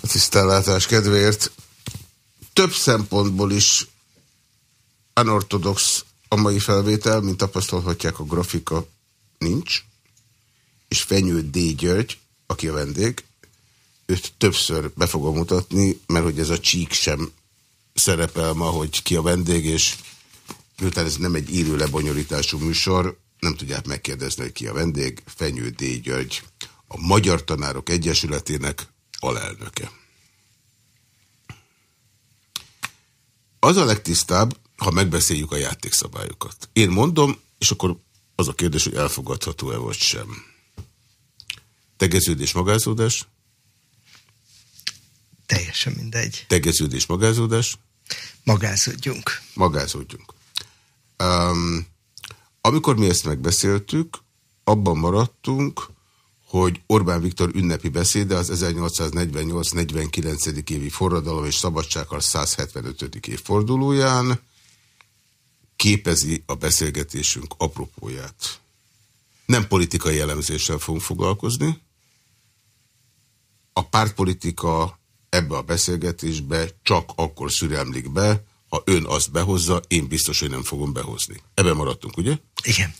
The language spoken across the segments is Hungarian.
A tisztellátás kedvéért. Több szempontból is anortodox a mai felvétel, mint tapasztalhatják a grafika. Nincs, és Fenyő D. György, aki a vendég, őt többször be fogom mutatni, mert hogy ez a csík sem szerepel ma, hogy ki a vendég, és miután ez nem egy írő lebonyolítású műsor, nem tudják megkérdezni, hogy ki a vendég, Fenyő D. György, a Magyar Tanárok Egyesületének alelnöke. Az a legtisztább, ha megbeszéljük a játékszabályokat. Én mondom, és akkor az a kérdés, hogy elfogadható-e vagy sem. Tegeződés, magázódás? Teljesen mindegy. Tegeződés, magázódás? Magázódjunk. Magázódjunk. Um, amikor mi ezt megbeszéltük, abban maradtunk, hogy Orbán Viktor ünnepi beszéde az 1848-49. évi forradalom és szabadsággal 175. évfordulóján képezi a beszélgetésünk apropóját. Nem politikai elemzéssel fogunk foglalkozni. A pártpolitika ebbe a beszélgetésbe csak akkor szüremlik be, ha ön azt behozza, én biztos, hogy nem fogom behozni. Ebben maradtunk, ugye? Igen.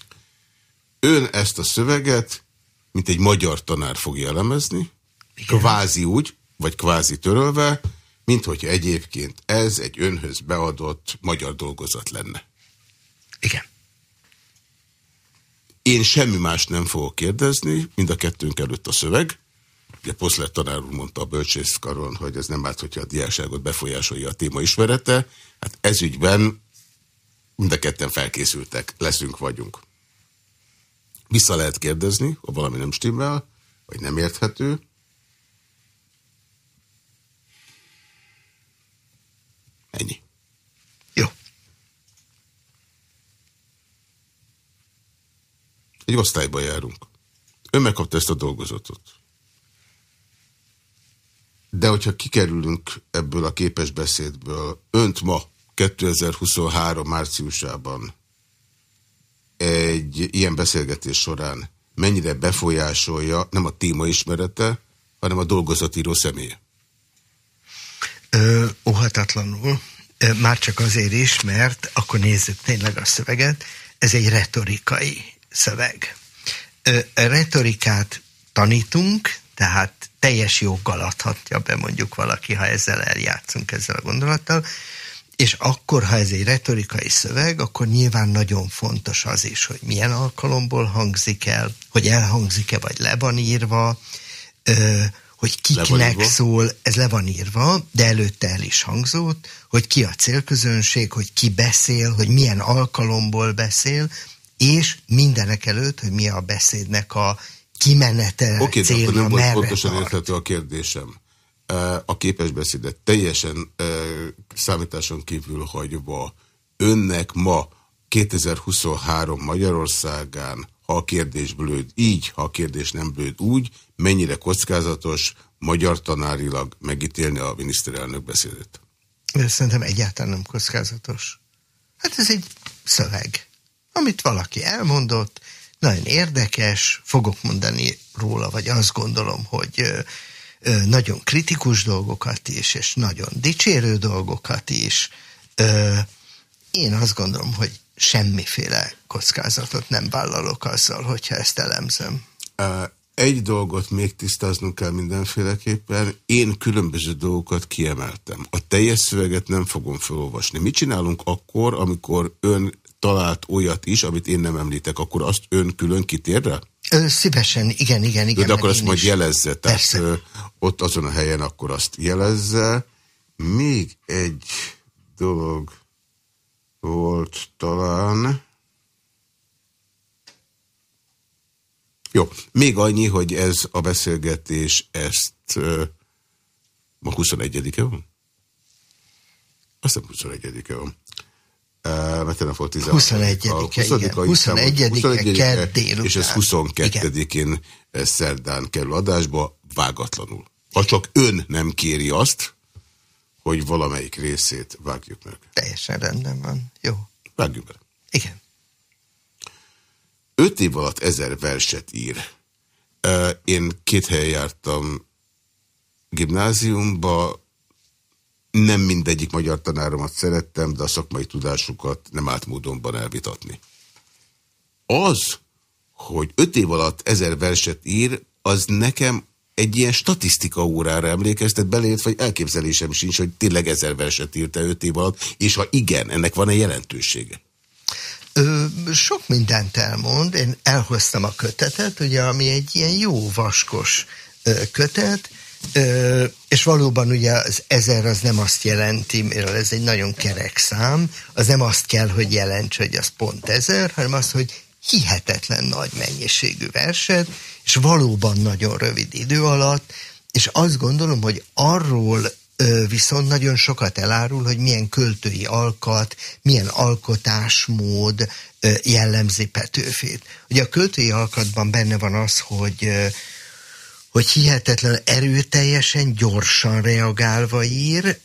Ön ezt a szöveget, mint egy magyar tanár fogja elemezni, Igen. kvázi úgy, vagy kvázi törölve, mint hogy egyébként ez egy önhöz beadott magyar dolgozat lenne. Igen. Én semmi más nem fogok kérdezni, mind a kettőnk előtt a szöveg. Ugye Poszlett tanár úr mondta a bölcsészkaron, hogy ez nem árt, hogyha a diákságot befolyásolja a téma ismerete. Hát ez ügyben mind a ketten felkészültek, leszünk, vagyunk. Vissza lehet kérdezni, ha valami nem stimmel, vagy nem érthető. Ennyi. Jó. Egy osztályba járunk. Ön megkapta ezt a dolgozatot. De hogyha kikerülünk ebből a képesbeszédből, önt ma, 2023 márciusában egy ilyen beszélgetés során mennyire befolyásolja nem a téma ismerete, hanem a dolgozatíró személye? Ö, óhatatlanul. Már csak azért is, mert akkor nézzük tényleg a szöveget. Ez egy retorikai szöveg. Retorikát tanítunk, tehát teljes joggal adhatja be mondjuk valaki, ha ezzel eljátszunk ezzel a gondolattal, és akkor, ha ez egy retorikai szöveg, akkor nyilván nagyon fontos az is, hogy milyen alkalomból hangzik el, hogy elhangzik-e, vagy le van írva, ö, hogy kiknek szól, ez le van írva, de előtte el is hangzott, hogy ki a célközönség, hogy ki beszél, hogy milyen alkalomból beszél, és mindenek előtt, hogy mi a beszédnek a kimenete, okay, célja, akkor nem volt pontosan érthető a kérdésem a képesbeszédet teljesen számításon kívül hagyva önnek ma 2023 Magyarországán, ha a kérdés blőd így, ha a kérdés nem blőd úgy, mennyire kockázatos magyar tanárilag megítélni a miniszterelnök beszédet? Szerintem egyáltalán nem kockázatos. Hát ez egy szöveg, amit valaki elmondott, nagyon érdekes, fogok mondani róla, vagy azt gondolom, hogy nagyon kritikus dolgokat is, és nagyon dicsérő dolgokat is. Én azt gondolom, hogy semmiféle kockázatot nem vállalok azzal, hogyha ezt elemzem. Egy dolgot még tisztáznunk kell mindenféleképpen. Én különböző dolgokat kiemeltem. A teljes szöveget nem fogom felolvasni. Mit csinálunk akkor, amikor ön talált olyat is, amit én nem említek, akkor azt ön külön kitér? Ö, szívesen, igen, igen, igen. De akkor azt majd jelezze, tehát ott azon a helyen akkor azt jelezze. Még egy dolog volt talán. Jó, még annyi, hogy ez a beszélgetés, ezt ö, ma 21-e van? Azt hiszem 21-e van mert tegnap volt 21 -e, 21 -e, 21 -e délután. És ez 22-én szerdán kerül adásba, vágatlanul. Ha csak ön nem kéri azt, hogy valamelyik részét vágjuk meg. Teljesen rendben van. Jó. Vágjuk meg. Igen. Öt év alatt ezer verset ír. Én két helyen jártam gimnáziumba, nem mindegyik magyar tanáromat szerettem, de a szakmai tudásukat nem állt módonban elvitatni. Az, hogy öt év alatt ezer verset ír, az nekem egy ilyen statisztika órára emlékeztet belét, vagy elképzelésem sincs, hogy tényleg ezer verset írta öt év alatt, és ha igen, ennek van-e jelentősége? Ö, sok mindent elmond. Én elhoztam a kötetet, ugye, ami egy ilyen jó vaskos kötet, ö, és valóban ugye az ezer az nem azt jelenti, mert ez egy nagyon kerek szám, az nem azt kell, hogy jelentse, hogy az pont ezer, hanem az, hogy hihetetlen nagy mennyiségű verset, és valóban nagyon rövid idő alatt, és azt gondolom, hogy arról viszont nagyon sokat elárul, hogy milyen költői alkat, milyen alkotásmód jellemzi Petőfét. Ugye a költői alkatban benne van az, hogy hogy hihetetlen erőteljesen, gyorsan reagálva ír,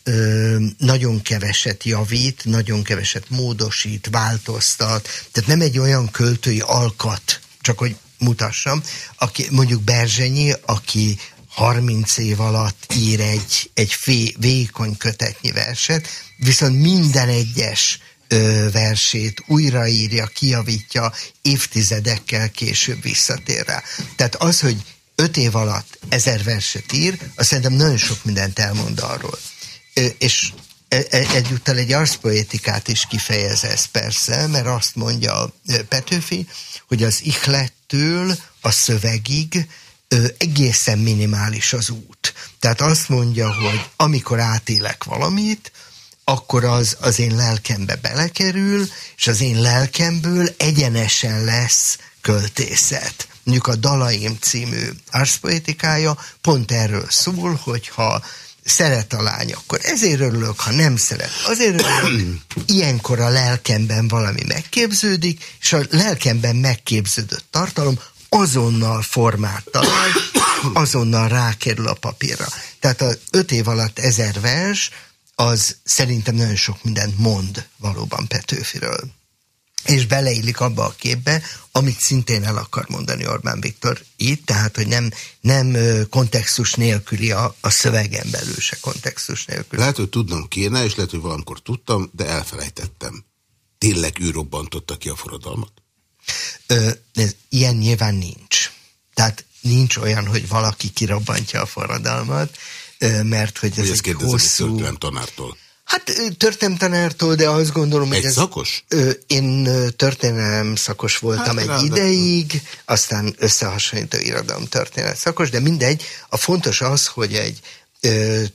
nagyon keveset javít, nagyon keveset módosít, változtat. Tehát nem egy olyan költői alkat, csak hogy mutassam, aki mondjuk Berzsenyi, aki 30 év alatt ír egy, egy fé, vékony kötetnyi verset, viszont minden egyes ö, versét újraírja, kiavítja, évtizedekkel később visszatér rá. Tehát az, hogy öt év alatt ezer verset ír, azt szerintem nagyon sok mindent elmond arról. És e, e, egyúttal egy arszpoetikát is kifejez ez persze, mert azt mondja Petőfi, hogy az ihlettől a szövegig egészen minimális az út. Tehát azt mondja, hogy amikor átélek valamit, akkor az az én lelkembe belekerül, és az én lelkemből egyenesen lesz költészet. Mondjuk a Dalaim című arszpoetikája pont erről szól, hogyha szeret a lány, akkor ezért örülök, ha nem szeret, azért örülök. Ilyenkor a lelkemben valami megképződik, és a lelkemben megképződött tartalom azonnal formát talál, azonnal rákerül a papírra. Tehát az öt év alatt ezer vers, az szerintem nagyon sok mindent mond valóban Petőfiről. És beleillik abba a képbe, amit szintén el akar mondani Orbán Viktor itt, tehát, hogy nem, nem kontextus nélküli a, a szövegen belül se kontextus nélküli. Lehet, hogy tudnom kéne, és lehet, hogy valamikor tudtam, de elfelejtettem. Tényleg ő robbantotta ki a forradalmat? Ö, ez, ilyen nyilván nincs. Tehát nincs olyan, hogy valaki kirobbantja a forradalmat, mert hogy ez hogy egy hosszú... Tanártól. Hát tanártól, de azt gondolom, egy hogy ez... szakos? Én történelem szakos voltam hát, egy ideig, aztán összehasonlító irodalom történet szakos, de mindegy. A fontos az, hogy egy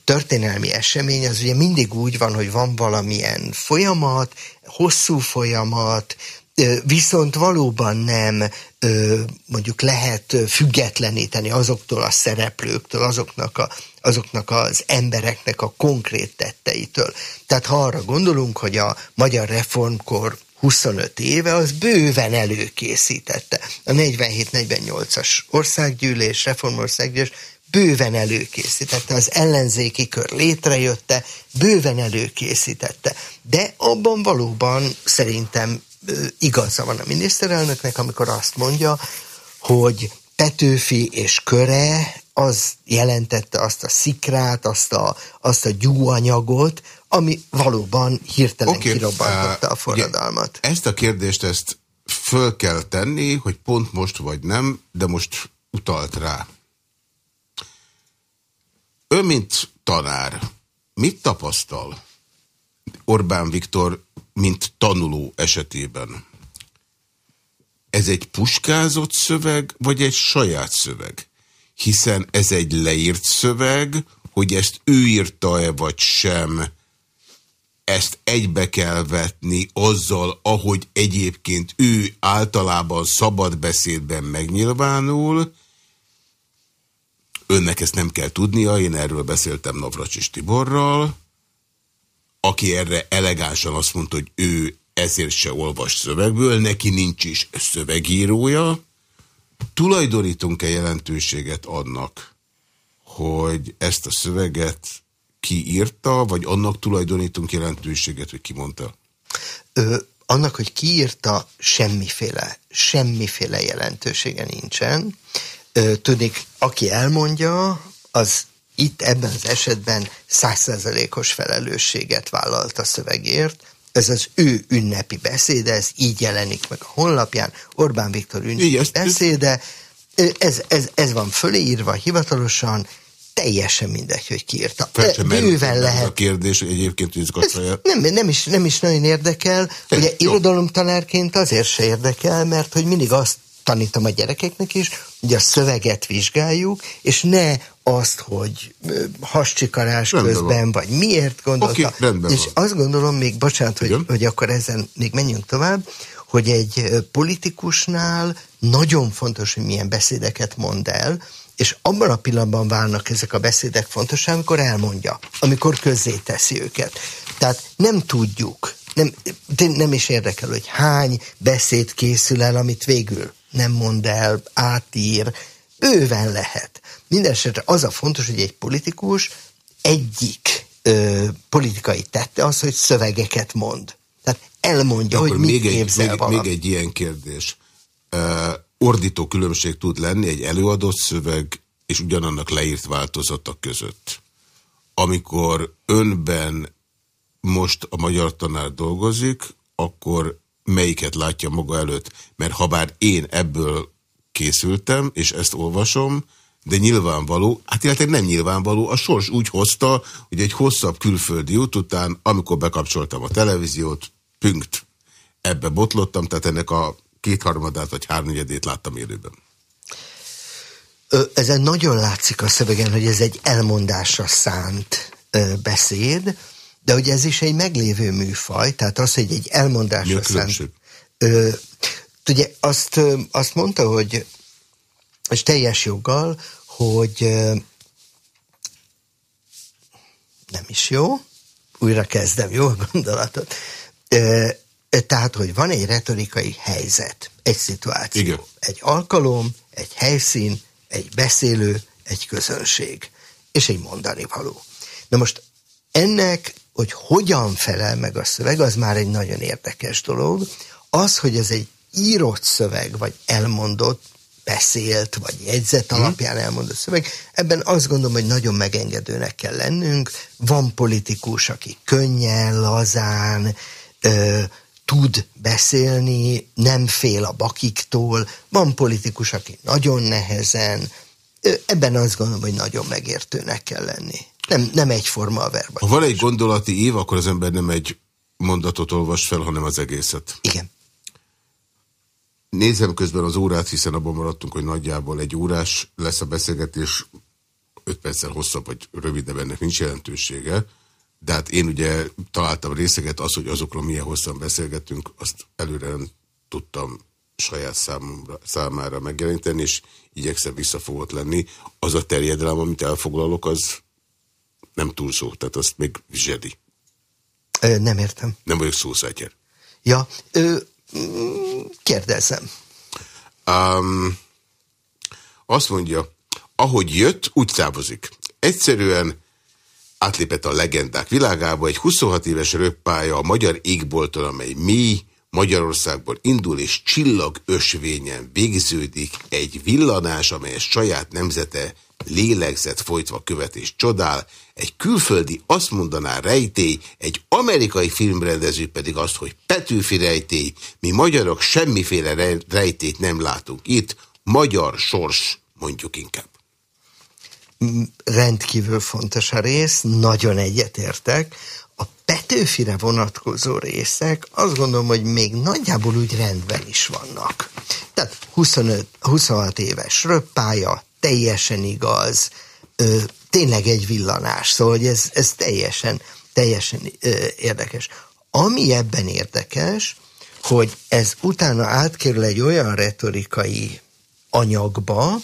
történelmi esemény az ugye mindig úgy van, hogy van valamilyen folyamat, hosszú folyamat, viszont valóban nem mondjuk lehet függetleníteni azoktól a szereplőktől, azoknak, a, azoknak az embereknek a konkrét tetteitől. Tehát ha arra gondolunk, hogy a magyar reformkor 25 éve, az bőven előkészítette. A 47-48-as országgyűlés, reformországgyűlés bőven előkészítette, az ellenzéki kör létrejötte, bőven előkészítette. De abban valóban szerintem igaza van a miniszterelnöknek, amikor azt mondja, hogy Petőfi és köre az jelentette azt a szikrát, azt a, azt a gyúanyagot, ami valóban hirtelen okay. kirobbantotta a forradalmat. Ugye, ezt a kérdést ezt föl kell tenni, hogy pont most vagy nem, de most utalt rá. Ön, mint tanár, mit tapasztal Orbán Viktor mint tanuló esetében. Ez egy puskázott szöveg, vagy egy saját szöveg? Hiszen ez egy leírt szöveg, hogy ezt ő írta-e vagy sem, ezt egybe kell vetni azzal, ahogy egyébként ő általában szabad beszédben megnyilvánul. Önnek ezt nem kell tudnia, én erről beszéltem Navracsis Tiborral aki erre elegánsan azt mondta, hogy ő ezért se olvas szövegből, neki nincs is szövegírója. Tulajdonítunk-e jelentőséget annak, hogy ezt a szöveget ki írta, vagy annak tulajdonítunk jelentőséget, hogy ki mondta? Ö, annak, hogy ki írta, semmiféle, semmiféle jelentősége nincsen. Ö, tudnék, aki elmondja, az itt ebben az esetben százszerzelékos felelősséget vállalt a szövegért, ez az ő ünnepi beszéde, ez így jelenik meg a honlapján, Orbán Viktor ünnepi Igen, beszéde, ez, ez, ez van föléírva hivatalosan, teljesen mindegy, hogy kiírta. Persze, Bőven lehet. A kérdés, hogy egyébként izgatja. Nem, nem, is, nem is nagyon érdekel. Ez Ugye irodalomtanárként azért se érdekel, mert hogy mindig azt tanítom a gyerekeknek is, hogy a szöveget vizsgáljuk, és ne azt, hogy hascsikarás közben, van. vagy miért gondolta. Okay, és van. azt gondolom még, bocsánat, hogy, hogy akkor ezen még menjünk tovább, hogy egy politikusnál nagyon fontos, hogy milyen beszédeket mond el, és abban a pillanatban válnak ezek a beszédek fontos, amikor elmondja, amikor közzé teszi őket. Tehát nem tudjuk, nem, nem is érdekel, hogy hány beszéd készül el, amit végül nem mond el, átír, bőven lehet. Mindenesetre az a fontos, hogy egy politikus egyik ö, politikai tette az, hogy szövegeket mond. Tehát elmondja, hogy mit még képzel egy, még, még egy ilyen kérdés. Uh, ordító különbség tud lenni egy előadott szöveg és ugyanannak leírt változata között. Amikor önben most a magyar tanár dolgozik, akkor melyiket látja maga előtt? Mert ha bár én ebből készültem, és ezt olvasom, de nyilvánvaló, hát illetve nem nyilvánvaló, a sors úgy hozta, hogy egy hosszabb külföldi út után, amikor bekapcsoltam a televíziót, pünkt, ebbe botlottam, tehát ennek a kétharmadát vagy háromnegyedét láttam élőben. Ezen nagyon látszik a szövegen, hogy ez egy elmondásra szánt beszéd, de hogy ez is egy meglévő műfaj, tehát az, hogy egy elmondásra szánt... Ö, ugye azt, azt mondta, hogy és teljes joggal, hogy nem is jó, újra kezdem, jó a gondolatot. Tehát, hogy van egy retorikai helyzet, egy szituáció, Igen. egy alkalom, egy helyszín, egy beszélő, egy közönség, és egy mondani való. Na most ennek, hogy hogyan felel meg a szöveg, az már egy nagyon érdekes dolog. Az, hogy ez egy írott szöveg, vagy elmondott, beszélt, vagy jegyzet mhm. alapján elmondott szöveg, ebben azt gondolom, hogy nagyon megengedőnek kell lennünk. Van politikus, aki könnyen, lazán, ö, tud beszélni, nem fél a bakiktól, van politikus, aki nagyon nehezen, ebben azt gondolom, hogy nagyon megértőnek kell lenni. Nem, nem egyforma a verba. Ha van egy gondolati év, akkor az ember nem egy mondatot olvas fel, hanem az egészet. Igen. Nézem közben az órát, hiszen abban maradtunk, hogy nagyjából egy órás lesz a beszélgetés, öt perccel hosszabb vagy rövidebb, ennek nincs jelentősége. De hát én ugye találtam részeget, az, hogy azokról milyen hosszan beszélgetünk, azt előre nem tudtam saját számomra, számára megjeleníteni, és igyekszem visszafogott lenni. Az a terjedelem, amit elfoglalok, az nem túl szó, tehát azt még zsedi. Ö, nem értem. Nem vagyok szószátyер. Ja, ö, kérdezem. Um, azt mondja, ahogy jött, úgy távozik. Egyszerűen átlépett a legendák világába, egy 26 éves röppája a magyar égbolton, amely mi Magyarországból indul és csillag ösvényen végződik egy villanás, amely saját nemzete lélegzett folytva követ és csodál, egy külföldi azt mondaná rejtély, egy amerikai filmrendező pedig azt, hogy Petőfi rejtély, mi magyarok semmiféle rejtét nem látunk itt, magyar sors mondjuk inkább rendkívül fontos a rész, nagyon egyetértek. A Petőfire vonatkozó részek azt gondolom, hogy még nagyjából úgy rendben is vannak. Tehát 25, 26 éves röppája, teljesen igaz, ö, tényleg egy villanás, szóval hogy ez, ez teljesen, teljesen ö, érdekes. Ami ebben érdekes, hogy ez utána átkerül egy olyan retorikai anyagba,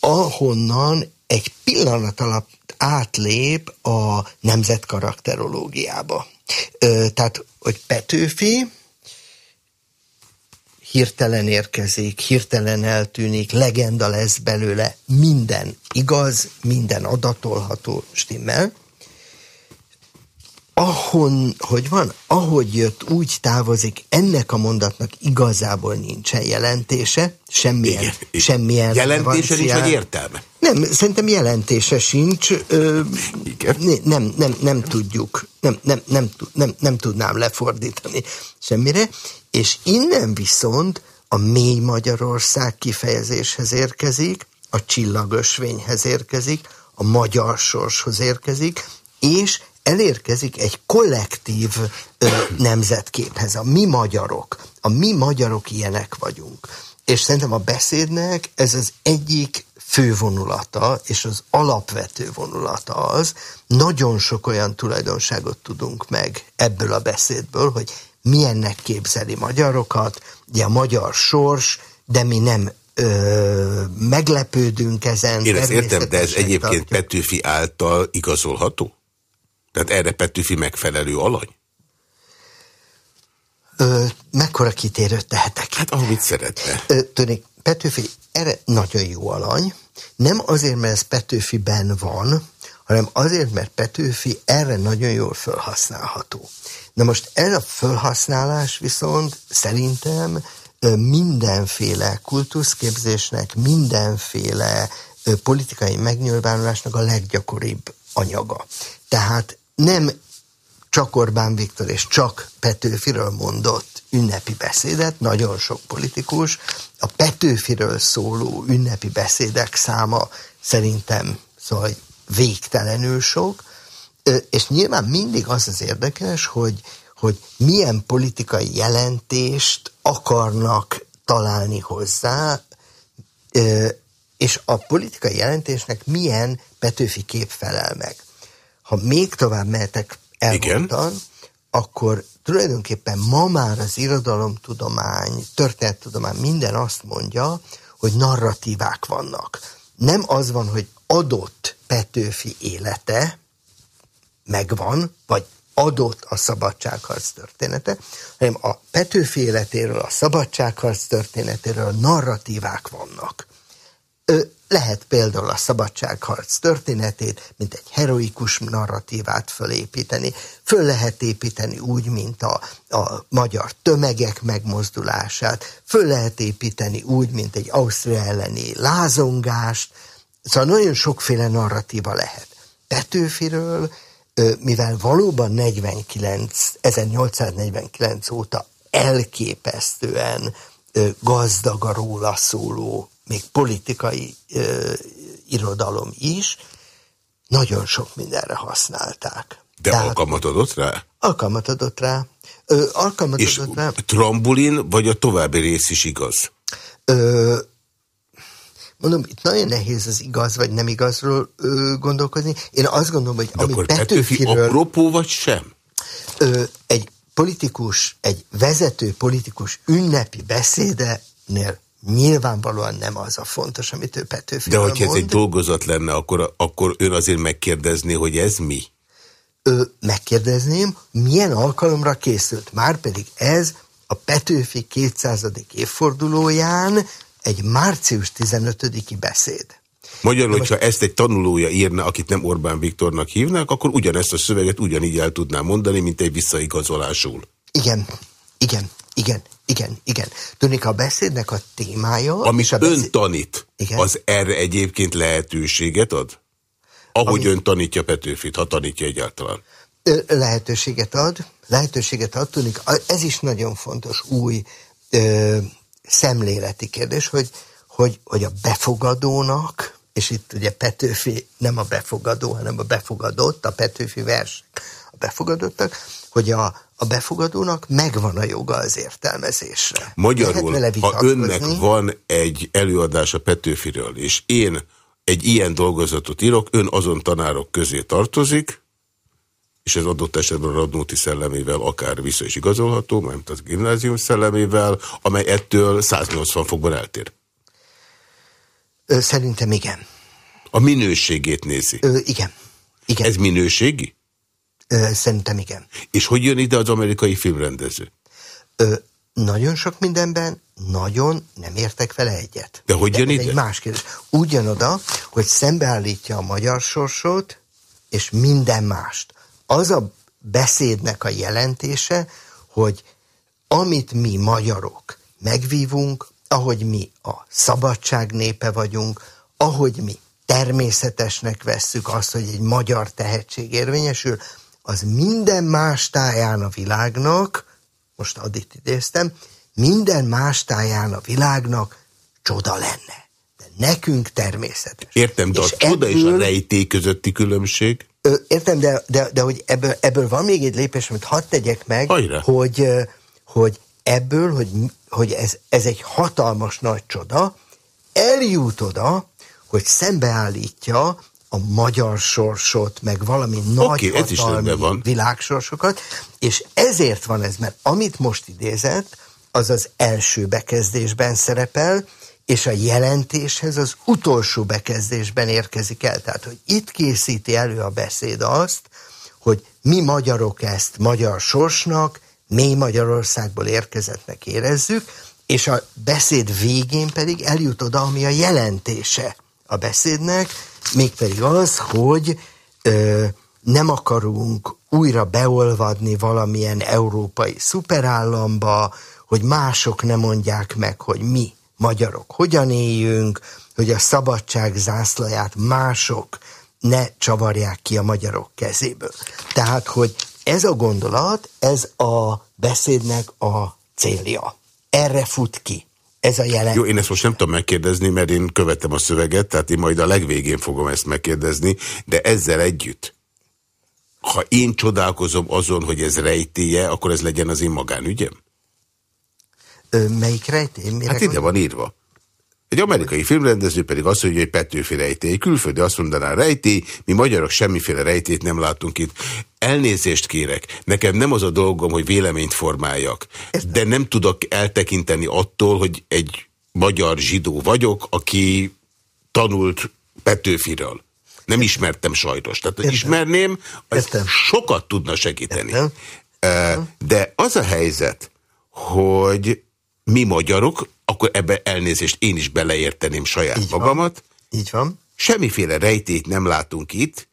ahonnan egy pillanat alatt átlép a nemzetkarakterológiába. Ö, tehát, hogy Petőfi hirtelen érkezik, hirtelen eltűnik, legenda lesz belőle, minden igaz, minden adatolható stimmel. Ahon, hogy van, ahogy jött, úgy távozik, ennek a mondatnak igazából nincsen jelentése, semmilyen, Igen. semmilyen Jelentése nincs, vagy értelme? Nem, szerintem jelentése sincs. Ö, Igen. Nem, nem, nem tudjuk, nem, nem, nem, nem, nem tudnám lefordítani semmire, és innen viszont a mély Magyarország kifejezéshez érkezik, a csillagösvényhez érkezik, a magyar sorshoz érkezik, és elérkezik egy kollektív ö, nemzetképhez, a mi magyarok. A mi magyarok ilyenek vagyunk. És szerintem a beszédnek ez az egyik fő vonulata, és az alapvető vonulata az, nagyon sok olyan tulajdonságot tudunk meg ebből a beszédből, hogy milyennek képzeli magyarokat, ugye a magyar sors, de mi nem ö, meglepődünk ezen. Én ezt értem, de ez egyébként tartjuk. Petőfi által igazolható? Tehát erre Petőfi megfelelő alany? Ö, mekkora kitérőt tehetek? Hát ahogy szeretne. Ö, tudnék, Petőfi erre nagyon jó alany. Nem azért, mert ez Petőfiben van, hanem azért, mert Petőfi erre nagyon jól felhasználható. Na most ez a felhasználás viszont szerintem mindenféle kultuszképzésnek, mindenféle politikai megnyilvánulásnak a leggyakoribb anyaga. Tehát nem csak Orbán Viktor és csak Petőfiről mondott ünnepi beszédet, nagyon sok politikus. A Petőfiről szóló ünnepi beszédek száma szerintem szóval végtelenül sok, és nyilván mindig az az érdekes, hogy, hogy milyen politikai jelentést akarnak találni hozzá, és a politikai jelentésnek milyen Petőfi kép felel meg. Ha még tovább mehetek elmondtan, akkor tulajdonképpen ma már az irodalomtudomány, történettudomány minden azt mondja, hogy narratívák vannak. Nem az van, hogy adott Petőfi élete megvan, vagy adott a szabadságharc története, hanem a Petőfi életéről, a szabadságharc történetéről narratívák vannak. Lehet például a szabadságharc történetét, mint egy heroikus narratívát fölépíteni. Föl lehet építeni úgy, mint a, a magyar tömegek megmozdulását. Föl lehet építeni úgy, mint egy Ausztria elleni lázongást. Szóval nagyon sokféle narratíva lehet. Petőfiről, mivel valóban 49, 1849 óta elképesztően gazdag a róla szóló még politikai ö, irodalom is, nagyon sok mindenre használták. De Tehát, alkalmat adott rá? Alkalmat adott rá. Ö, alkalmat És adott rá. trambulin, vagy a további rész is igaz? Ö, mondom, itt nagyon nehéz az igaz vagy nem igazról ö, gondolkozni. Én azt gondolom, hogy De ami akkor Petőfiről... Petőfi apropó vagy sem? Ö, egy politikus, egy vezető politikus ünnepi beszédenél Nyilvánvalóan nem az a fontos, amit ő Petőfi De hogyha ez egy dolgozat lenne, akkor, akkor ön azért megkérdezné, hogy ez mi? Ö, megkérdezném, milyen alkalomra készült. Márpedig ez a Petőfi 200. évfordulóján egy március 15-i beszéd. Magyarul, hogyha ezt egy tanulója írna, akit nem Orbán Viktornak hívnak, akkor ugyanezt a szöveget ugyanígy el tudná mondani, mint egy visszaigazolásul. Igen, igen, igen, igen, igen. Tudnék, a beszédnek a témája... Amit a beszéd... ön tanít, igen? az erre egyébként lehetőséget ad? Ahogy Ami... ön tanítja Petőfit, ha tanítja egyáltalán. Lehetőséget ad, lehetőséget ad, tudnék, ez is nagyon fontos új ö, szemléleti kérdés, hogy, hogy, hogy a befogadónak, és itt ugye Petőfi nem a befogadó, hanem a befogadott, a Petőfi vers a befogadottak, hogy a, a befogadónak megvan a joga az értelmezésre. Magyarul, ha önnek van egy előadás a Petőfiről, és én egy ilyen dolgozatot írok, ön azon tanárok közé tartozik, és ez adott esetben Radnóti szellemével akár vissza is igazolható, mert az gimnázium szellemével, amely ettől 180 fokban eltér. Szerintem igen. A minőségét nézi. Ö, igen. igen. Ez minőségi? Szerintem igen. És hogy jön ide az amerikai filmrendező? Ö, nagyon sok mindenben nagyon nem értek vele egyet. De hogy jön De ide? egy más kérdés. Úgy jön oda, hogy szembeállítja a magyar sorsot, és minden mást. Az a beszédnek a jelentése, hogy amit mi magyarok megvívunk, ahogy mi a szabadság népe vagyunk, ahogy mi természetesnek vesszük azt, hogy egy magyar tehetség érvényesül, az minden más táján a világnak, most Adit idéztem, minden más táján a világnak csoda lenne. De nekünk természetes. Értem, de és a csoda ebből, és a rejtély közötti különbség? Ö, értem, de, de, de hogy ebből, ebből van még egy lépés, amit hadd tegyek meg, hogy, hogy ebből, hogy, hogy ez, ez egy hatalmas nagy csoda, eljut oda, hogy szembeállítja a magyar sorsot, meg valami nagy okay, hatalmi világsorsokat, és ezért van ez, mert amit most idézett, az az első bekezdésben szerepel, és a jelentéshez az utolsó bekezdésben érkezik el. Tehát, hogy itt készíti elő a beszéd azt, hogy mi magyarok ezt magyar sorsnak, mély Magyarországból érkezettnek érezzük, és a beszéd végén pedig eljut oda, ami a jelentése a beszédnek, mégpedig az, hogy ö, nem akarunk újra beolvadni valamilyen európai szuperállamba, hogy mások ne mondják meg, hogy mi, magyarok, hogyan éljünk, hogy a szabadság zászlaját mások ne csavarják ki a magyarok kezéből. Tehát, hogy ez a gondolat, ez a beszédnek a célja. Erre fut ki. Ez a jelen. Jó, én ezt most nem tudom megkérdezni, mert én követtem a szöveget, tehát én majd a legvégén fogom ezt megkérdezni, de ezzel együtt, ha én csodálkozom azon, hogy ez rejtéje, akkor ez legyen az én magánügyem? Ö, melyik rejtély? Mire hát ide van írva. Egy amerikai filmrendező pedig azt mondja, hogy Petőfi rejtély. Külföldi azt mondaná rejtély, mi magyarok semmiféle rejtét nem látunk itt. Elnézést kérek, nekem nem az a dolgom, hogy véleményt formáljak, de nem tudok eltekinteni attól, hogy egy magyar zsidó vagyok, aki tanult Petőfiről. Nem ismertem sajnos. Tehát, hogy ismerném, az sokat tudna segíteni. De az a helyzet, hogy mi magyarok, akkor ebbe elnézést én is beleérteném saját Így magamat. Van. Így van. Semmiféle rejtét nem látunk itt,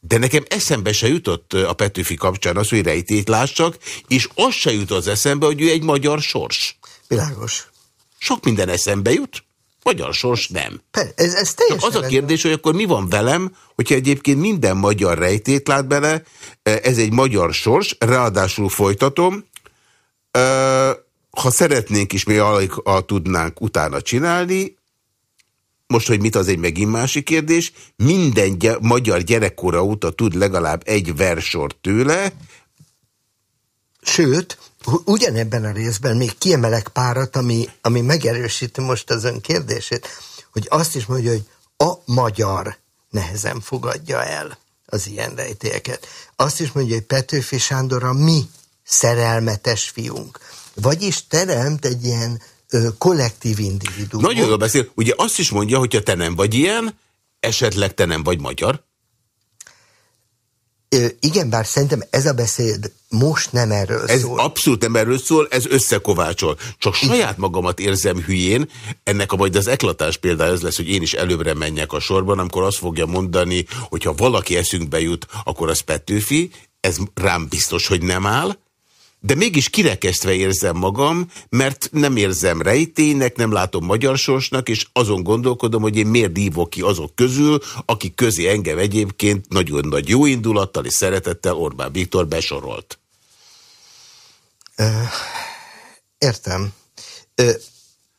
de nekem eszembe se jutott a Petőfi kapcsán az, hogy rejtét lássak, és az se jut az eszembe, hogy ő egy magyar sors. Világos. Sok minden eszembe jut, magyar sors nem. Ez, ez teljesen az a kérdés, hogy akkor mi van velem, hogyha egyébként minden magyar rejtét lát bele, ez egy magyar sors, ráadásul folytatom, ha szeretnénk is, mi alig tudnánk utána csinálni, most, hogy mit az egy megint másik kérdés, minden gy magyar gyerekkora óta tud legalább egy versort tőle. Sőt, ugyanebben a részben még kiemelek párat, ami, ami megerősíti most az ön kérdését, hogy azt is mondja, hogy a magyar nehezen fogadja el az ilyen rejtélyeket. Azt is mondja, hogy Petőfi Sándor a mi szerelmetes fiunk. Vagyis teremt egy ilyen ö, kollektív individuum. Nagyon jól beszél. Ugye azt is mondja, hogyha te nem vagy ilyen, esetleg te nem vagy magyar? Ö, igen, bár szerintem ez a beszéd most nem erről ez szól. abszolút nem erről szól, ez összekovácsol. Csak saját magamat érzem hülyén, ennek a majd az eklatás példája ez lesz, hogy én is előbbre menjek a sorban, amikor azt fogja mondani, hogyha valaki eszünkbe jut, akkor az Petőfi, ez rám biztos, hogy nem áll, de mégis kirekesztve érzem magam, mert nem érzem rejtének, nem látom magyar sorsnak, és azon gondolkodom, hogy én miért dívok ki azok közül, akik közé engem egyébként nagyon nagy jó indulattal és szeretettel Orbán Viktor besorolt. Értem.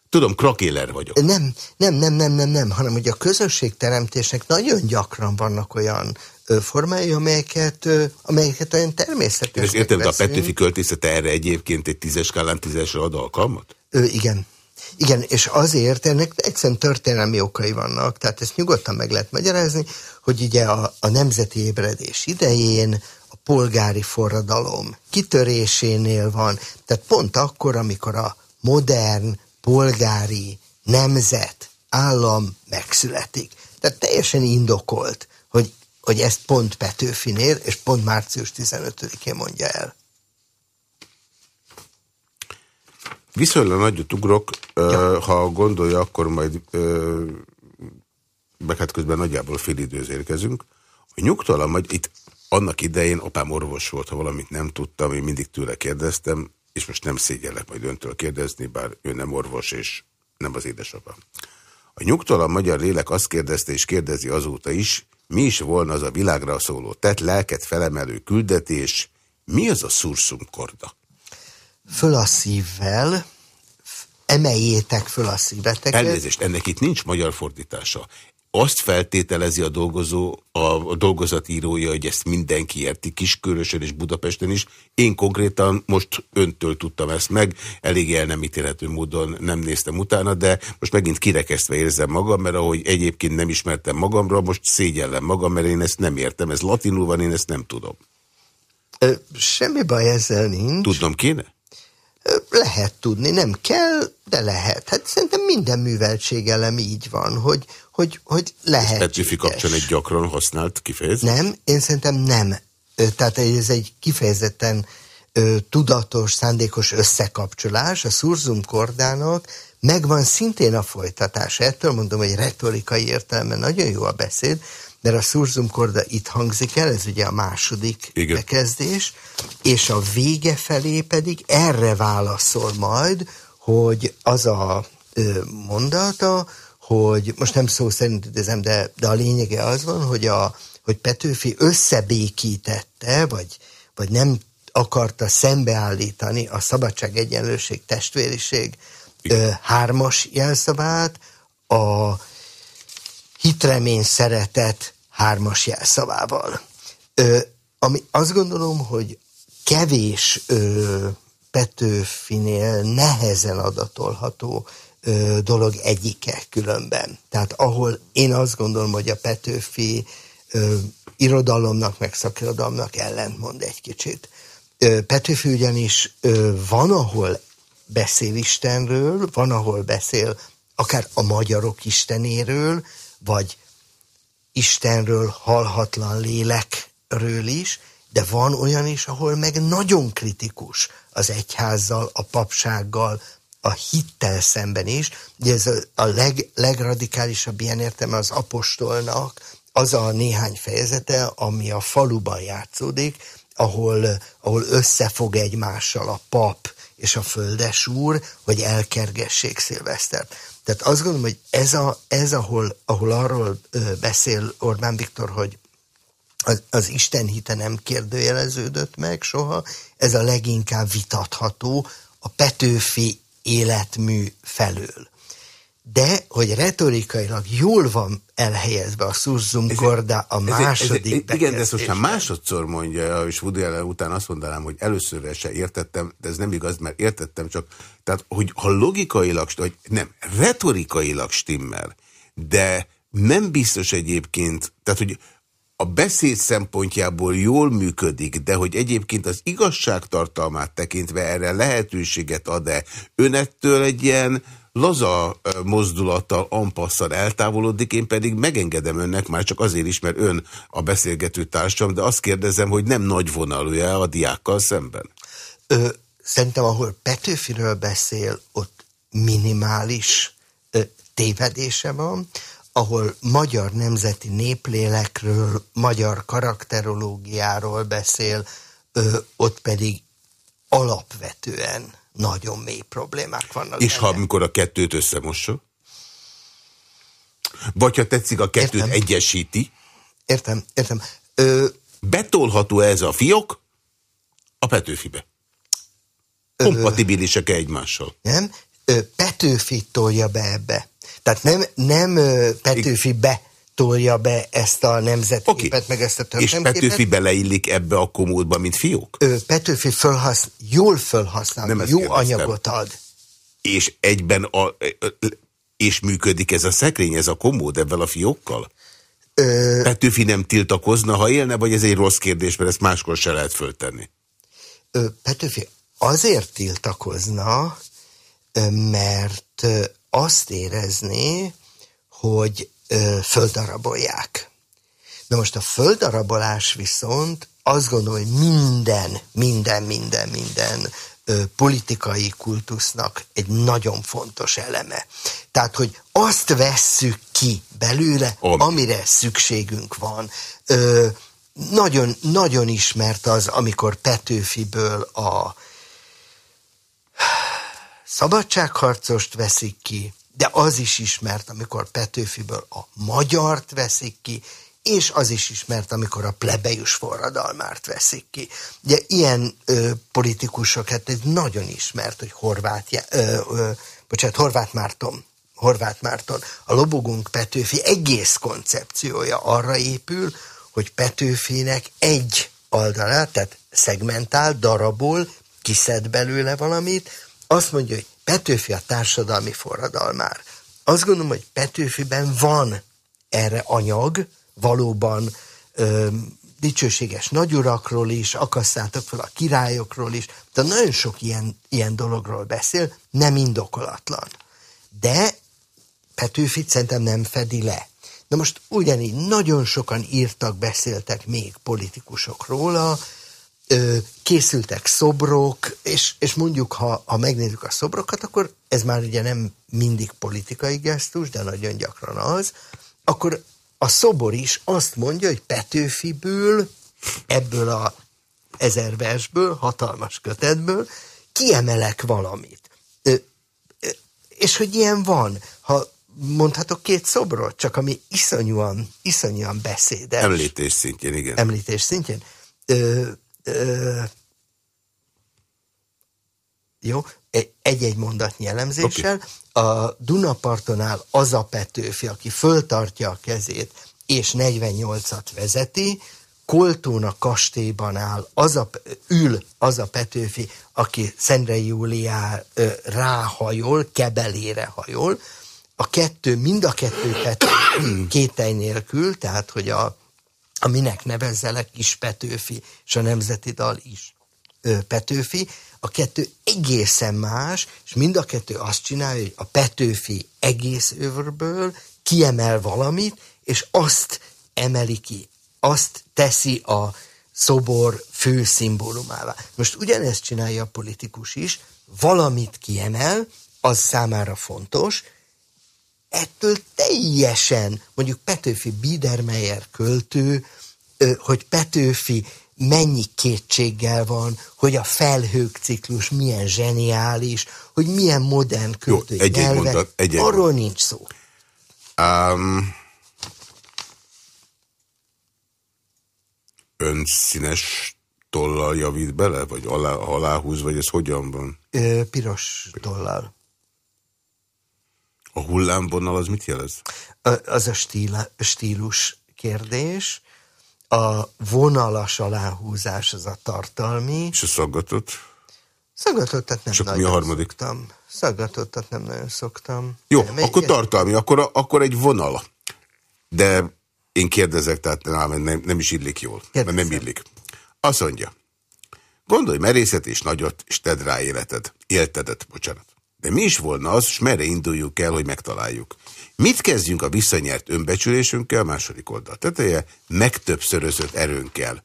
Tudom, krakéler vagyok. Nem, nem, nem, nem, nem, nem, hanem hogy a közösségteremtésnek nagyon gyakran vannak olyan formái, amelyeket, amelyeket olyan természetes. És értem, de a Petőfi költészete erre egyébként egy tízes skálán tízesre ad alkalmat? Ö, igen. Igen, és azért ennek egyszerűen történelmi okai vannak, tehát ezt nyugodtan meg lehet magyarázni, hogy ugye a, a nemzeti ébredés idején a polgári forradalom kitörésénél van, tehát pont akkor, amikor a modern polgári nemzet, állam megszületik. Tehát teljesen indokolt, hogy hogy ezt pont Petőfinél, és pont március 15-én mondja el. Viszonylag nagyot ugrok, ja. ha gondolja, akkor majd meg hát közben nagyjából fél időz érkezünk. A nyugtalan, majd itt Annak idején apám orvos volt, ha valamit nem tudtam, én mindig tőle kérdeztem, és most nem szégyellek majd öntől kérdezni, bár ő nem orvos, és nem az édesapám. A nyugtalan magyar lélek azt kérdezte, és kérdezi azóta is, mi is volna az a világra szóló tett lelket felemelő küldetés, mi az a szurszumkorda? Föl a szívvel, emeljétek föl a szíveteket. Elnézést, ennek itt nincs magyar fordítása azt feltételezi a dolgozó, a, a dolgozatírója, hogy ezt mindenki érti, Kiskörösön és Budapesten is. Én konkrétan most öntől tudtam ezt meg, elég el nem ítélhető módon nem néztem utána, de most megint kirekesztve érzem magam, mert ahogy egyébként nem ismertem magamra, most szégyellem magam, mert én ezt nem értem. Ez latinul van, én ezt nem tudom. Ö, semmi baj ezzel nincs. Tudnom kéne? Lehet tudni, nem kell, de lehet. Hát szerintem minden műveltségelem így van, hogy, hogy, hogy lehet. Petőfi kapcsán egy gyakran használt kifejezés? Nem, én szerintem nem. Tehát ez egy kifejezetten ö, tudatos, szándékos összekapcsolás. A szurzum kordának megvan szintén a folytatás. Ettől mondom, hogy retorikai értelemben nagyon jó a beszéd, mert a szurzum korda itt hangzik el, ez ugye a második Igen. bekezdés, és a vége felé pedig erre válaszol majd, hogy az a ö, mondata, hogy most nem szó szerint idézem, de, de a lényege az van, hogy, a, hogy Petőfi összebékítette, vagy, vagy nem akarta szembeállítani a szabadság, egyenlőség, testvériség ö, hármas jelszavát, a hitremény, szeretet hármas jelszavával. Ö, ami azt gondolom, hogy kevés ö, Petőfinél nehezen adatolható dolog egyike különben. Tehát ahol én azt gondolom, hogy a Petőfi ö, irodalomnak, meg szakirodalomnak ellentmond egy kicsit. Ö, Petőfi ugyanis ö, van, ahol beszél Istenről, van, ahol beszél akár a magyarok istenéről, vagy Istenről, halhatlan lélekről is, de van olyan is, ahol meg nagyon kritikus az egyházzal, a papsággal, a hittel szemben is. Ugye ez a leg, legradikálisabb ilyen értem az apostolnak, az a néhány fejezete, ami a faluban játszódik, ahol, ahol összefog egymással a pap és a földes úr, hogy elkergessék szilvesztert. Tehát azt gondolom, hogy ez, a, ez ahol, ahol arról beszél Orbán Viktor, hogy az, az Isten hite nem kérdőjeleződött meg soha, ez a leginkább vitatható a Petőfi életmű felől. De, hogy retorikailag jól van elhelyezve a Surzum Korda a második ez, ez, Igen, de ezt most már másodszor mondja, és Woody Allen után azt mondanám, hogy először se értettem, de ez nem igaz, mert értettem csak, tehát, hogy ha logikailag, vagy nem, retorikailag stimmel, de nem biztos egyébként, tehát, hogy a beszéd szempontjából jól működik, de hogy egyébként az igazságtartalmát tekintve erre lehetőséget ad-e, önettől egy ilyen laza mozdulattal, ampasszal eltávolodik, én pedig megengedem önnek már csak azért is, mert ön a beszélgető társam, de azt kérdezem, hogy nem nagy vonalúja a diákkal szemben? Ö, szerintem, ahol Petőfiről beszél, ott minimális ö, tévedése van, ahol magyar nemzeti néplélekről, magyar karakterológiáról beszél, ö, ott pedig alapvetően nagyon mély problémák vannak. És benne. ha amikor a kettőt összemossa? Vagy ha tetszik, a kettőt értem. egyesíti? Értem, értem. Ö... Betolható ez a fiok a Petőfibe? Kompatibilisek-e egymással? Nem, Ö, Petőfi tolja be ebbe. Tehát nem, nem Petőfi be tolja be ezt a nemzetképet, okay. meg ezt a történelmképet. És Petőfi beleillik ebbe a komódba, mint fiók? Ö, Petőfi fölhasz, jól felhasznál, Nem jó kérdeztem. anyagot ad. És egyben a, és működik ez a szekrény, ez a komód ebben a fiókkal? Ö... Petőfi nem tiltakozna, ha élne, vagy ez egy rossz kérdés, mert ezt máskor se lehet föltenni? Ö, Petőfi azért tiltakozna, mert azt érezné, hogy ö, földarabolják. Na most a földarabolás viszont azt gondolom, hogy minden, minden, minden, minden ö, politikai kultusznak egy nagyon fontos eleme. Tehát, hogy azt vesszük ki belőle, Om. amire szükségünk van. Ö, nagyon, nagyon ismert az, amikor Petőfiből a szabadságharcost veszik ki, de az is ismert, amikor Petőfiből a magyart veszik ki, és az is ismert, amikor a plebejus forradalmárt veszik ki. Ugye ilyen ö, politikusok, hát ez nagyon ismert, hogy Horváth, ö, ö, bocsánat, Horváth Márton, Horváth Márton, a Lobogunk Petőfi egész koncepciója arra épül, hogy Petőfinek egy oldalát, tehát szegmentál, darabol, kiszed belőle valamit, azt mondja, hogy Petőfi a társadalmi forradalmár. Azt gondolom, hogy Petőfiben van erre anyag, valóban ö, dicsőséges nagyurakról is, akasszátok fel a királyokról is, de nagyon sok ilyen, ilyen dologról beszél, nem indokolatlan. De Petőfit szerintem nem fedi le. Na most ugyanígy nagyon sokan írtak, beszéltek még politikusok róla, készültek szobrok, és, és mondjuk, ha, ha megnézzük a szobrokat, akkor ez már ugye nem mindig politikai gesztus, de nagyon gyakran az, akkor a szobor is azt mondja, hogy Petőfiből, ebből a ezer versből, hatalmas kötetből kiemelek valamit. És hogy ilyen van, ha mondhatok két szobrot, csak ami iszonyúan, iszonyúan beszédes. Említés szintjén, igen. Említés szintjén. Ö, ö, jó, egy-egy mondatnyi elemzéssel. Okay. A Dunaparton áll az a Petőfi, aki föltartja a kezét, és 48-at vezeti, Koltón a kastélyban áll, az a, ül az a Petőfi, aki Szendrei Júliá ráhajol, kebelére hajol, a kettő, mind a kettő Petőfi kételj nélkül, tehát hogy a, a minek nevezzelek is Petőfi, és a Nemzeti Dal is Petőfi, a kettő egészen más, és mind a kettő azt csinálja, hogy a Petőfi egész övrből kiemel valamit, és azt emeli ki, azt teszi a szobor fő szimbólumává. Most ugyanezt csinálja a politikus is, valamit kiemel, az számára fontos, ettől teljesen, mondjuk Petőfi Biedermeier költő, hogy Petőfi mennyi kétséggel van, hogy a felhők ciklus milyen zseniális, hogy milyen modern költői Jó, egy -egy mondat, egy arról mondat. nincs szó. Um, ön színes tollal javít bele, vagy alá, aláhúz, vagy ez hogyan van? Ö, piros tollal. A hullámvonal az mit jelez? Az a stíla, stílus kérdés. A vonalas aláhúzás az a tartalmi. És a szaggatott? Szaggatottat nem Csak nagyon mi a harmadik? szoktam. Szaggatottat nem nagyon szoktam. Jó, nem, akkor egy... tartalmi, akkor, akkor egy vonal. De én kérdezek, tehát nem, nem, nem is illik jól. Mert nem illik. Azt mondja, gondolj merészet és nagyot, és tedd rá életed. Éltedet, bocsánat. De mi is volna az, és merre induljuk el, hogy megtaláljuk? Mit kezdjünk a visszanyert önbecsülésünkkel, második oldal teteje, megtöbbszörözött erőnkkel?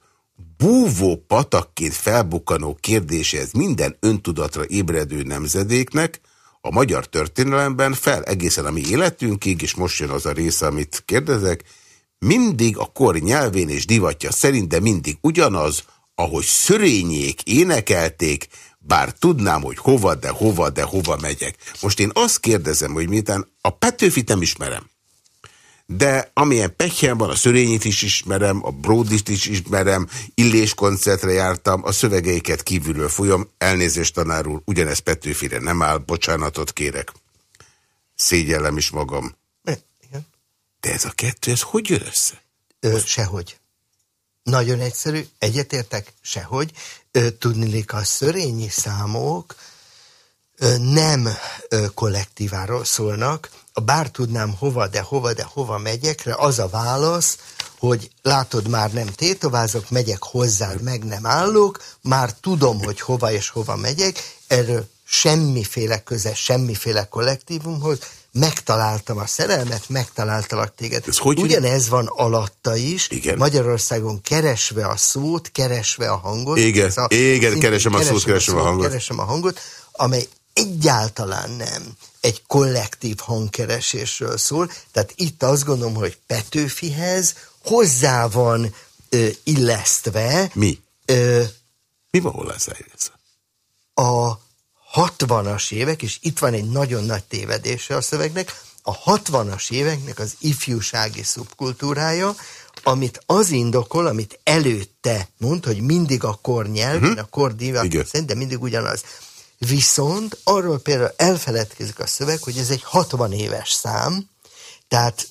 Búvó patakként felbukkanó kérdéséhez minden öntudatra ébredő nemzedéknek, a magyar történelemben fel egészen a mi életünkig, és most jön az a része, amit kérdezek, mindig a kor nyelvén és divatja szerint, de mindig ugyanaz, ahogy szörényék énekelték, bár tudnám, hogy hova, de hova, de hova megyek. Most én azt kérdezem, hogy miután a Petőfit nem ismerem, de amilyen pekjen van, a Szörényit is ismerem, a Bródist is ismerem, Illés koncertre jártam, a szövegeiket kívülről folyam, elnézést tanár úr, ugyanez Petőfire nem áll, bocsánatot kérek. Szégyellem is magam. De ez a kettő, ez hogy jön össze? Ö, sehogy. Nagyon egyszerű, egyetértek, sehogy. Tudnilik a szörényi számok nem kollektíváról szólnak, a bár tudnám hova, de hova, de hova megyekre, az a válasz, hogy látod, már nem tétovázok, megyek hozzád, meg nem állok, már tudom, hogy hova és hova megyek, erről semmiféle köze, semmiféle kollektívumhoz, megtaláltam a szerelmet, megtaláltalak téged. Ez hogy Ugyanez van alatta is, Igen. Magyarországon keresve a szót, keresve a hangot. Igen, a, Igen keresem a szót, keresem a, a hangot. Keresem a hangot, amely egyáltalán nem egy kollektív hangkeresésről szól. Tehát itt azt gondolom, hogy Petőfihez hozzá van ö, illesztve. Mi? Ö, Mi van hozzáillesztve? a 60-as évek, és itt van egy nagyon nagy tévedése a szövegnek, a 60-as éveknek az ifjúsági szubkultúrája, amit az indokol, amit előtte mond, hogy mindig a kor nyelv, uh-huh. a kor szerint, de mindig ugyanaz. Viszont arról például elfeledkezik a szöveg, hogy ez egy 60 éves szám, tehát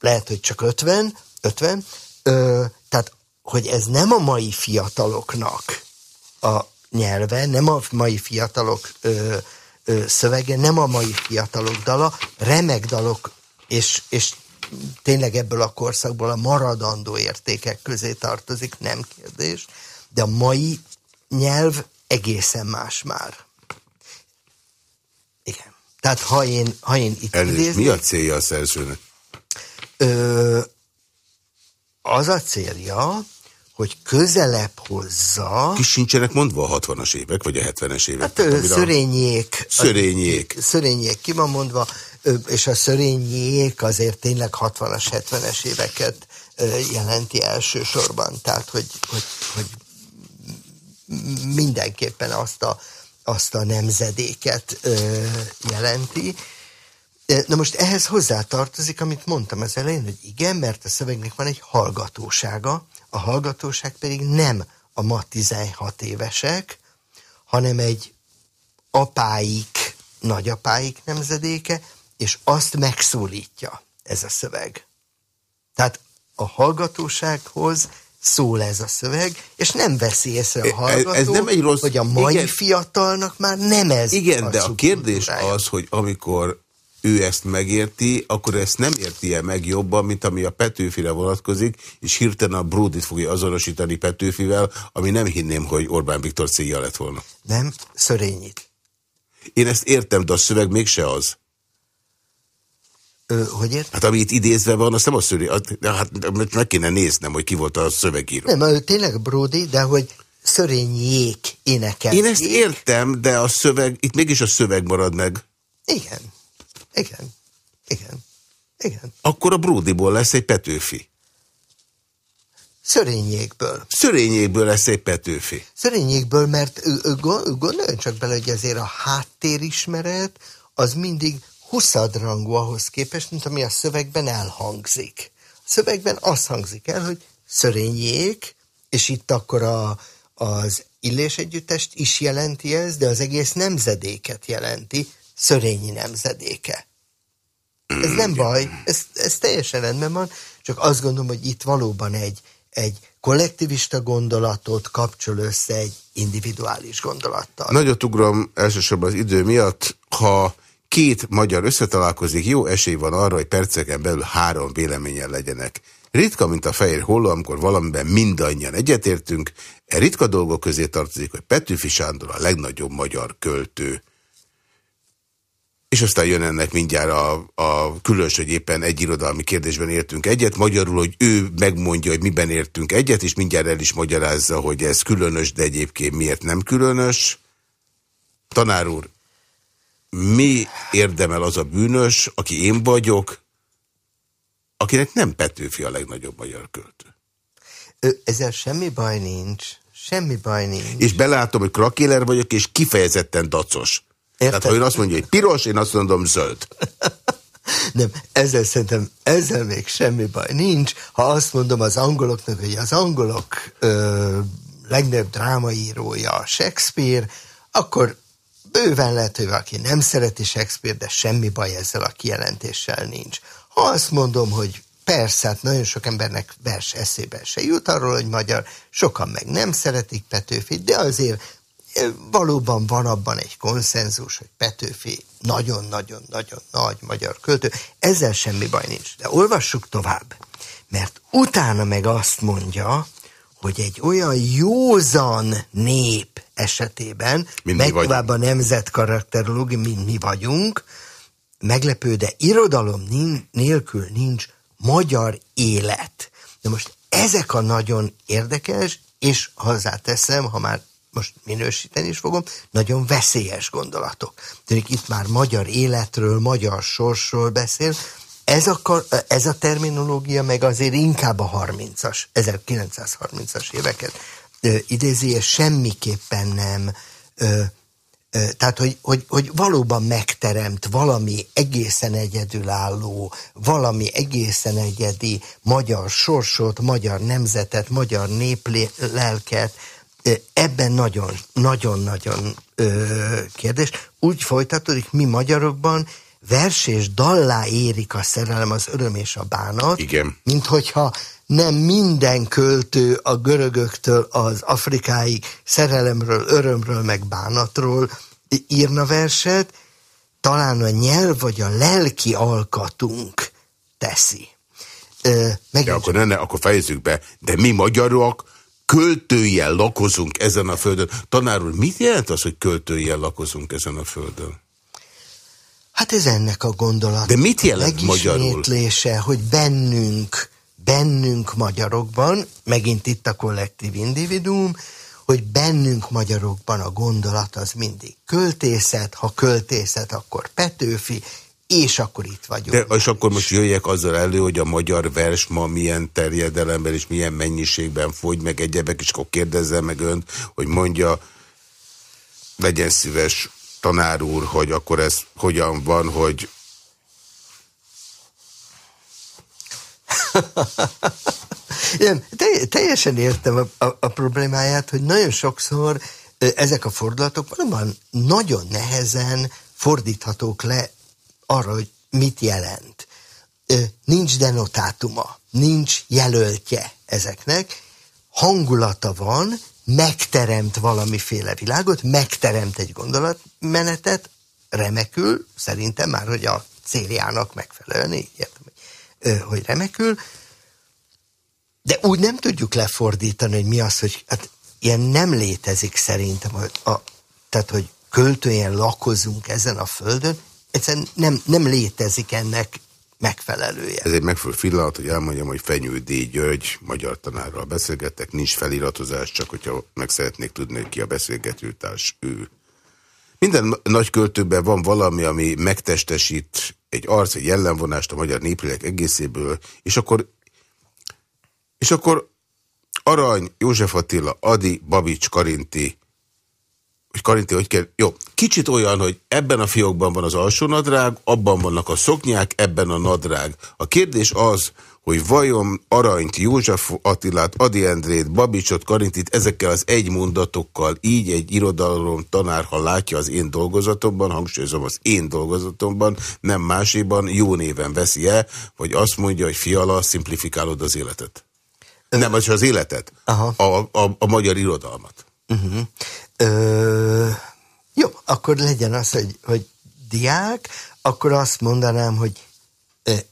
lehet, hogy csak 50, 50, ö, tehát hogy ez nem a mai fiataloknak a nyelve, nem a mai fiatalok ö, ö, szövege, nem a mai fiatalok dala, remek dalok, és, és tényleg ebből a korszakból a maradandó értékek közé tartozik, nem kérdés, de a mai nyelv egészen más már. Igen. Tehát ha én, ha én itt Elnézést, idézni, mi a célja a szerzőnek? Ö, az a célja, hogy közelebb hozza... Ki sincsenek mondva a 60-as évek, vagy a 70-es évek? Hát ő, szörényék. Szörényék. A, szörényék ki van mondva, és a szörényék azért tényleg 60-as, 70-es éveket jelenti elsősorban. Tehát, hogy, hogy, hogy mindenképpen azt a, azt a nemzedéket jelenti. Na most ehhez hozzátartozik, amit mondtam az elején, hogy igen, mert a szövegnek van egy hallgatósága, a hallgatóság pedig nem a ma 16 évesek, hanem egy apáik, nagyapáik nemzedéke, és azt megszólítja ez a szöveg. Tehát a hallgatósághoz szól ez a szöveg, és nem veszi észre a hallgató, ez nem egy rossz, hogy a mai igen, fiatalnak már nem ez Igen, a de a kérdés az, hogy amikor ő ezt megérti, akkor ezt nem érti -e meg jobban, mint ami a Petőfire vonatkozik, és hirtelen a Bródit fogja azonosítani Petőfivel, ami nem hinném, hogy Orbán Viktor célja lett volna. Nem, Szörényit. Én ezt értem, de a szöveg mégse az. Ö, hogy ért? Hát ami itt idézve van, azt nem a szöri, hát meg kéne néznem, hogy ki volt a szövegíró. Nem, ő tényleg Brody, de hogy Szörényék énekel. Én ezt értem, de a szöveg, itt mégis a szöveg marad meg. Igen. Igen. Igen. Igen. Akkor a Bródiból lesz egy Petőfi. Szörényékből. Szörényékből lesz egy Petőfi. Szörényékből, mert gondoljon csak bele, hogy azért a háttérismeret az mindig huszadrangú ahhoz képest, mint ami a szövegben elhangzik. A szövegben az hangzik el, hogy szörényék, és itt akkor a, az illés együttest is jelenti ez, de az egész nemzedéket jelenti, szörényi nemzedéke. Ez nem baj, ez, ez teljesen rendben van, csak azt gondolom, hogy itt valóban egy, egy kollektivista gondolatot kapcsol össze egy individuális gondolattal. Nagyot ugrom elsősorban az idő miatt, ha két magyar összetalálkozik, jó esély van arra, hogy perceken belül három véleményen legyenek. Ritka, mint a fehér holló, amikor valamiben mindannyian egyetértünk, e ritka dolgok közé tartozik, hogy Petőfi Sándor a legnagyobb magyar költő. És aztán jön ennek mindjárt a, a különös, hogy éppen egy irodalmi kérdésben értünk egyet, magyarul, hogy ő megmondja, hogy miben értünk egyet, és mindjárt el is magyarázza, hogy ez különös, de egyébként miért nem különös. Tanár úr, mi érdemel az a bűnös, aki én vagyok, akinek nem Petőfi a legnagyobb magyar költő? Ezzel semmi baj nincs. Semmi baj nincs. És belátom, hogy krakéler vagyok, és kifejezetten dacos. Érted? Tehát ha ön azt mondja, hogy piros, én azt mondom zöld. Nem, ezzel szerintem, ezzel még semmi baj nincs. Ha azt mondom az angoloknak, hogy az angolok ö, legnagyobb drámaírója Shakespeare, akkor bőven lehet, hogy valaki nem szereti Shakespeare, de semmi baj ezzel a kijelentéssel nincs. Ha azt mondom, hogy persze, hát nagyon sok embernek vers eszébe se jut arról, hogy magyar, sokan meg nem szeretik Petőfit, de azért valóban van abban egy konszenzus, hogy Petőfi nagyon-nagyon-nagyon nagy magyar költő, ezzel semmi baj nincs. De olvassuk tovább, mert utána meg azt mondja, hogy egy olyan józan nép esetében, mint meg tovább a nemzetkarakterológia, mint mi vagyunk, meglepő, de irodalom nélkül nincs magyar élet. De most ezek a nagyon érdekes, és hozzáteszem, ha már most minősíteni is fogom, nagyon veszélyes gondolatok. Tehát itt már magyar életről, magyar sorsról beszél, ez a, ez a terminológia meg azért inkább a 30-as, 1930-as éveket ö, idézi, és semmiképpen nem ö, tehát, hogy, hogy, hogy valóban megteremt valami egészen egyedülálló, valami egészen egyedi magyar sorsot, magyar nemzetet, magyar néplelket, ebben nagyon-nagyon kérdés. Úgy folytatódik, mi magyarokban vers és dallá érik a szerelem, az öröm és a bánat. Igen. Mint hogyha nem minden költő a görögöktől az Afrikáig szerelemről, örömről, meg bánatról írna verset, talán a nyelv vagy a lelki alkatunk teszi. De akkor, ne, akkor fejezzük be. De mi magyarok költőjel lakozunk ezen a földön. Tanár úr, mit jelent az, hogy költőjel lakozunk ezen a földön? Hát ez ennek a gondolat. De mit jelent magyarul? hogy bennünk, bennünk magyarokban, megint itt a kollektív individuum, hogy bennünk magyarokban a gondolat az mindig költészet, ha költészet, akkor Petőfi, és akkor itt vagyunk. De, és akkor most jöjjek azzal elő, hogy a magyar vers ma milyen terjedelemben és milyen mennyiségben fogy, meg egyebek, és akkor kérdezzem meg önt, hogy mondja, legyen szíves tanár úr, hogy akkor ez hogyan van, hogy Nem, teljesen értem a, a, a problémáját, hogy nagyon sokszor ezek a fordulatok valóban nagyon nehezen fordíthatók le arra, hogy mit jelent. Nincs denotátuma, nincs jelöltje ezeknek, hangulata van, megteremt valamiféle világot, megteremt egy gondolatmenetet, remekül, szerintem már, hogy a céljának megfelelően, így hogy remekül, de úgy nem tudjuk lefordítani, hogy mi az, hogy hát ilyen nem létezik szerintem, hogy a, tehát, hogy költően lakozunk ezen a földön, egyszerűen nem, nem létezik ennek megfelelője. Ez egy megfelelő pillanat, hogy elmondjam, hogy Fenyő D. György magyar tanárral beszélgettek, nincs feliratozás, csak hogyha meg szeretnék tudni, ki a beszélgetőtárs, ő. Minden nagy költőben van valami, ami megtestesít egy arc, egy jellemvonást a magyar népülek egészéből, és akkor és akkor Arany, József Attila, Adi, Babics, Karinti, hogy Karinti, hogy kell, jó, kicsit olyan, hogy ebben a fiókban van az alsó nadrág, abban vannak a szoknyák, ebben a nadrág. A kérdés az, hogy vajon Aranyt, József Attilát, Adi Endrét, Babicsot, Karintit ezekkel az egy mondatokkal így egy irodalom tanár, ha látja az én dolgozatomban, hangsúlyozom az én dolgozatomban, nem máséban, jó néven veszi el, vagy azt mondja, hogy fiala, szimplifikálod az életet. Nem, az az életet. Aha. A, a, a magyar irodalmat. Uh -huh. Ö, jó, akkor legyen az, hogy, hogy diák, akkor azt mondanám, hogy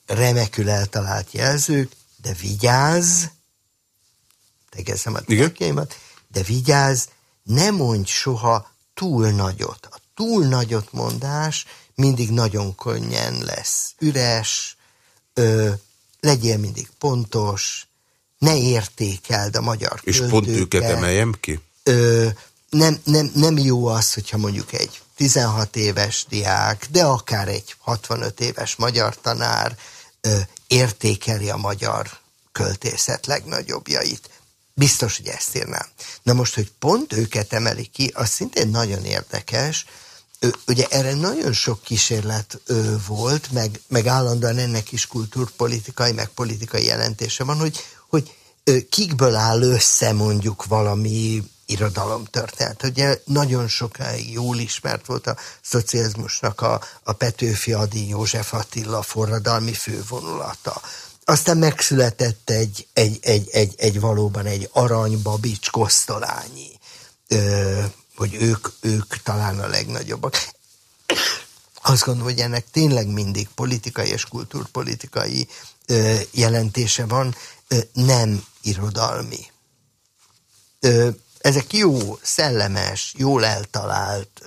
remekül eltalált jelzők, de vigyázz, tegezem a diákjaimat, de vigyázz, ne mondj soha túl nagyot. A túl nagyot mondás mindig nagyon könnyen lesz. Üres, ö, legyél mindig pontos, ne értékeld a magyar És pont őket emeljem ki? Ö, nem, nem, nem jó az, hogyha mondjuk egy 16 éves diák, de akár egy 65 éves magyar tanár ö, értékeli a magyar költészet legnagyobbjait. Biztos, hogy ezt írnám. Na most, hogy pont őket emeli ki, az szintén nagyon érdekes. Ö, ugye erre nagyon sok kísérlet ö, volt, meg, meg állandóan ennek is kultúrpolitikai, meg politikai jelentése van, hogy hogy kikből áll össze mondjuk valami irodalomtörténet. Ugye nagyon sokáig jól ismert volt a szocializmusnak a, a Petőfi Adi József Attila forradalmi fővonulata. Aztán megszületett egy, egy, egy, egy, egy valóban egy aranybabics kosztolányi, ö, hogy ők, ők talán a legnagyobbak. Azt gondolom, hogy ennek tényleg mindig politikai és kultúrpolitikai ö, jelentése van, nem irodalmi. Ezek jó, szellemes, jól eltalált,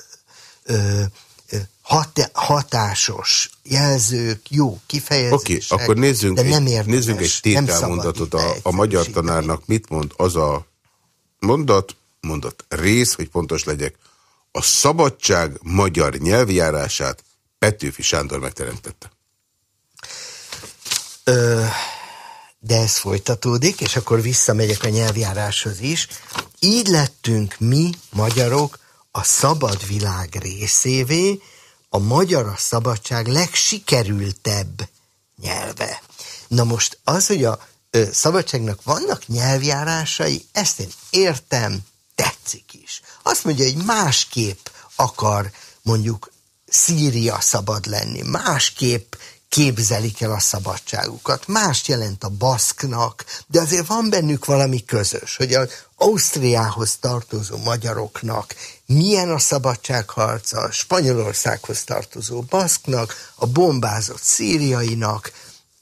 hat, hatásos jelzők, jó kifejezések. Oké, okay, akkor nézzünk, de nem egy, nézzünk egy tételmondatot. A, a magyar tanárnak mit mond az a mondat, mondat rész, hogy pontos legyek. A szabadság magyar nyelvjárását Petőfi Sándor megteremtette. Ö, de ez folytatódik, és akkor visszamegyek a nyelvjáráshoz is. Így lettünk mi, magyarok, a szabad világ részévé, a magyar a szabadság legsikerültebb nyelve. Na most az, hogy a ö, szabadságnak vannak nyelvjárásai, ezt én értem, tetszik is. Azt mondja, hogy másképp akar mondjuk Szíria szabad lenni, másképp képzelik el a szabadságukat. Mást jelent a baszknak, de azért van bennük valami közös, hogy az Ausztriához tartozó magyaroknak milyen a szabadságharca, a Spanyolországhoz tartozó baszknak, a bombázott szíriainak.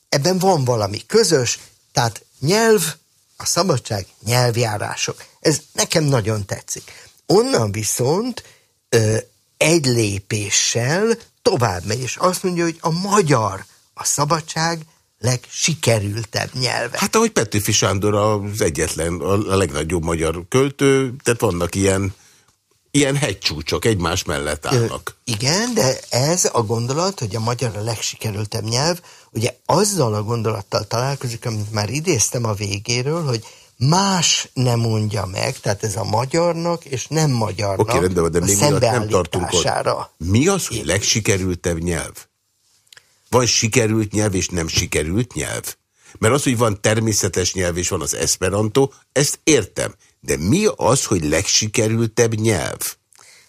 Ebben van valami közös, tehát nyelv, a szabadság, nyelvjárások. Ez nekem nagyon tetszik. Onnan viszont ö, egy lépéssel tovább megy, és azt mondja, hogy a magyar a szabadság legsikerültebb nyelve. Hát ahogy Petőfi Sándor az egyetlen, a legnagyobb magyar költő, tehát vannak ilyen ilyen hegycsúcsok egymás mellett állnak. Ö, igen, de ez a gondolat, hogy a magyar a legsikerültebb nyelv, ugye azzal a gondolattal találkozik, amit már idéztem a végéről, hogy más nem mondja meg, tehát ez a magyarnak és nem magyarnak Oké, rendben, de még nem tartunk ott. Mi az, hogy legsikerültebb nyelv? Van sikerült nyelv és nem sikerült nyelv? Mert az, hogy van természetes nyelv és van az esperanto, ezt értem. De mi az, hogy legsikerültebb nyelv?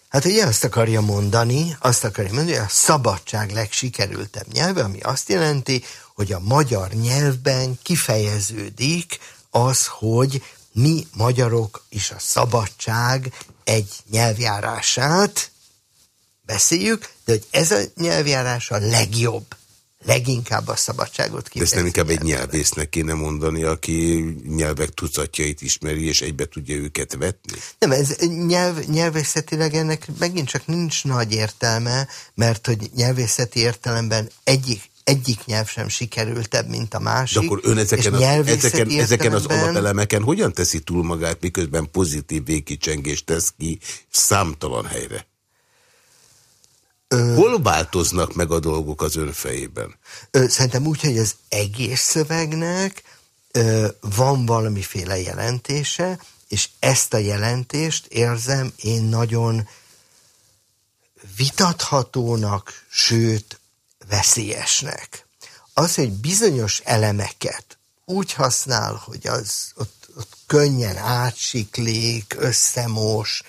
Hát ugye azt akarja mondani, azt akarja mondani, hogy a szabadság legsikerültebb nyelve, ami azt jelenti, hogy a magyar nyelvben kifejeződik az, hogy mi magyarok is a szabadság egy nyelvjárását beszéljük, de hogy ez a nyelvjárás a legjobb, leginkább a szabadságot kifejezni. ezt nem inkább egy nyelvésznek kéne mondani, aki nyelvek tucatjait ismeri, és egybe tudja őket vetni? Nem, ez nyelv, nyelvészetileg ennek megint csak nincs nagy értelme, mert hogy nyelvészeti értelemben egyik egyik nyelv sem sikerültebb, mint a másik. De akkor ön ezeken, az, ezeken, ezeken az alapelemeken hogyan teszi túl magát, miközben pozitív végkicsengést tesz ki számtalan helyre? Ö, Hol változnak meg a dolgok az ön fejében? Ö, szerintem úgy, hogy az egész szövegnek ö, van valamiféle jelentése, és ezt a jelentést érzem én nagyon vitathatónak, sőt veszélyesnek. Az, hogy bizonyos elemeket úgy használ, hogy az ott, ott könnyen átsiklik, összemós,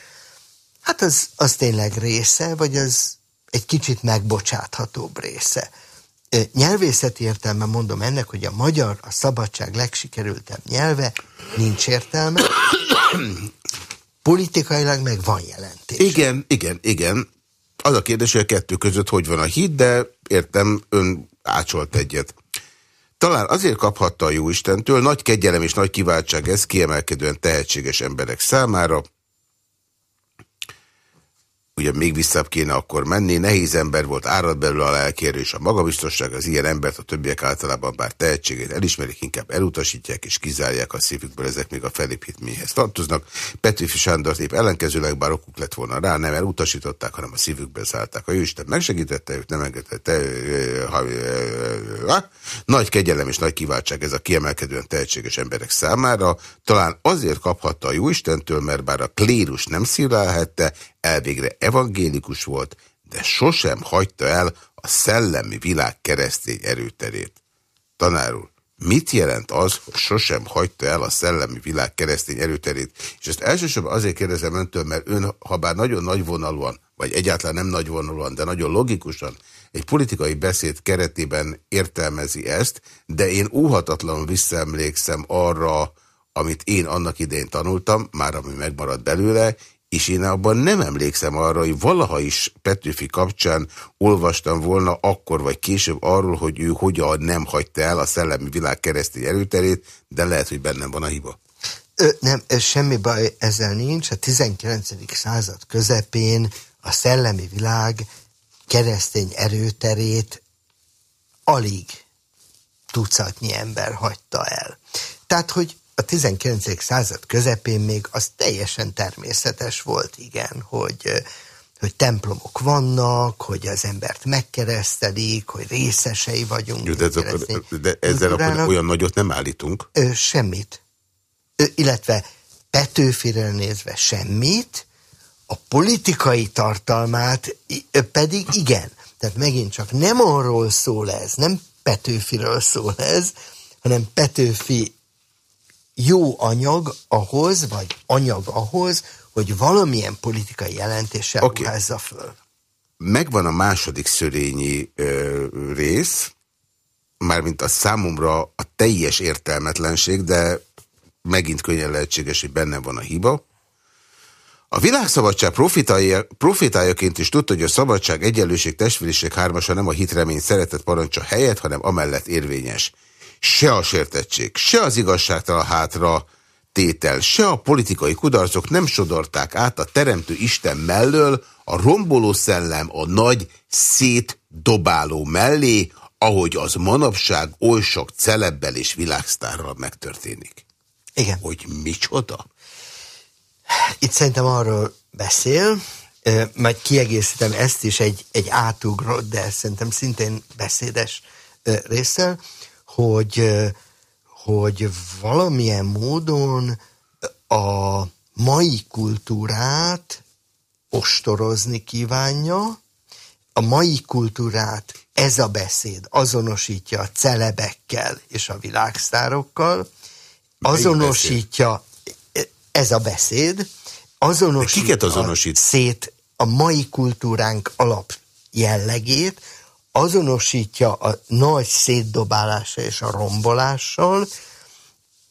hát az, az tényleg része, vagy az egy kicsit megbocsáthatóbb része. Nyelvészeti értelme mondom ennek, hogy a magyar a szabadság legsikerültebb nyelve, nincs értelme. Politikailag meg van jelentés. Igen, igen, igen. Az a kérdés, hogy a kettő között hogy van a hit, de értem, ön ácsolt egyet. Talán azért kaphatta a Jóistentől, nagy kegyelem és nagy kiváltság ez kiemelkedően tehetséges emberek számára, ugye még visszább kéne akkor menni. Nehéz ember volt, árad belőle a lelkérés, a magabiztosság, az ilyen embert a többiek általában bár tehetségét elismerik, inkább elutasítják és kizárják a szívükből, ezek még a felépítményhez tartoznak. Petőfi Sándor épp ellenkezőleg bár okuk lett volna rá, nem elutasították, hanem a szívükbe szállták. A Jóisten megsegítette őt, nem engedte. Nagy kegyelem és nagy kiváltság ez a kiemelkedően tehetséges emberek számára. Talán azért kaphatta a Jóistentől, mert bár a klérus nem szívlelhette, elvégre evangélikus volt, de sosem hagyta el a szellemi világ keresztény erőterét. Tanár úr, mit jelent az, hogy sosem hagyta el a szellemi világ keresztény erőterét? És ezt elsősorban azért kérdezem öntől, mert ön, ha bár nagyon nagyvonalúan, vagy egyáltalán nem nagyvonalúan, de nagyon logikusan egy politikai beszéd keretében értelmezi ezt, de én óhatatlanul visszaemlékszem arra, amit én annak idején tanultam, már ami megmaradt belőle, és én abban nem emlékszem arra, hogy valaha is Petőfi kapcsán olvastam volna akkor vagy később arról, hogy ő hogyan nem hagyta el a szellemi világ keresztény erőterét, de lehet, hogy bennem van a hiba. Ö, nem, semmi baj ezzel nincs. A 19. század közepén a szellemi világ keresztény erőterét alig tucatnyi ember hagyta el. Tehát, hogy a 19. század közepén még az teljesen természetes volt, igen, hogy, hogy templomok vannak, hogy az embert megkeresztelik, hogy részesei vagyunk. Jó, de, ez akkor, de ezzel akkor olyan nagyot nem állítunk? Ö, semmit. Ö, illetve Petőfire nézve semmit, a politikai tartalmát pedig igen. Tehát megint csak nem arról szól ez, nem Petőfiről szól ez, hanem Petőfi jó anyag ahhoz, vagy anyag ahhoz, hogy valamilyen politikai jelentéssel okay. ruházza föl. Megvan a második szörényi ö, rész, mármint a számomra a teljes értelmetlenség, de megint könnyen lehetséges, hogy benne van a hiba. A világszabadság profitája, profitájaként is tudta, hogy a szabadság, egyenlőség, testvériség hármasa nem a hitremény szeretet parancsa helyett, hanem amellett érvényes. Se a sértettség, se az igazságtalan hátra tétel, se a politikai kudarcok nem sodorták át a teremtő Isten mellől a romboló szellem a nagy szétdobáló mellé, ahogy az manapság oly sok celebbel és világsztárral megtörténik. Igen. Hogy micsoda? Itt szerintem arról beszél, majd kiegészítem ezt is egy, egy átugrott, de szerintem szintén beszédes részsel, hogy, hogy valamilyen módon a mai kultúrát ostorozni kívánja, a mai kultúrát ez a beszéd azonosítja a celebekkel és a világsztárokkal, azonosítja ez a beszéd, azonosít kiket azonosít? szét a mai kultúránk alap jellegét, azonosítja a nagy szétdobálása és a rombolással,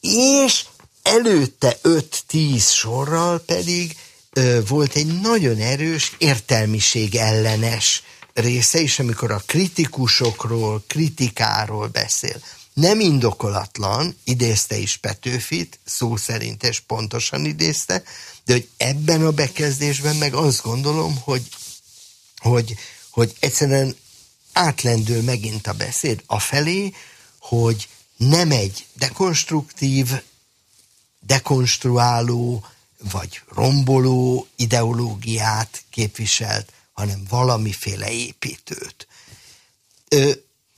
és előtte 5-10 sorral pedig ö, volt egy nagyon erős értelmiség ellenes része is, amikor a kritikusokról, kritikáról beszél. Nem indokolatlan, idézte is Petőfit, szó szerint és pontosan idézte, de hogy ebben a bekezdésben meg azt gondolom, hogy, hogy, hogy egyszerűen átlendül megint a beszéd afelé, hogy nem egy dekonstruktív, dekonstruáló vagy romboló ideológiát képviselt, hanem valamiféle építőt. Ö,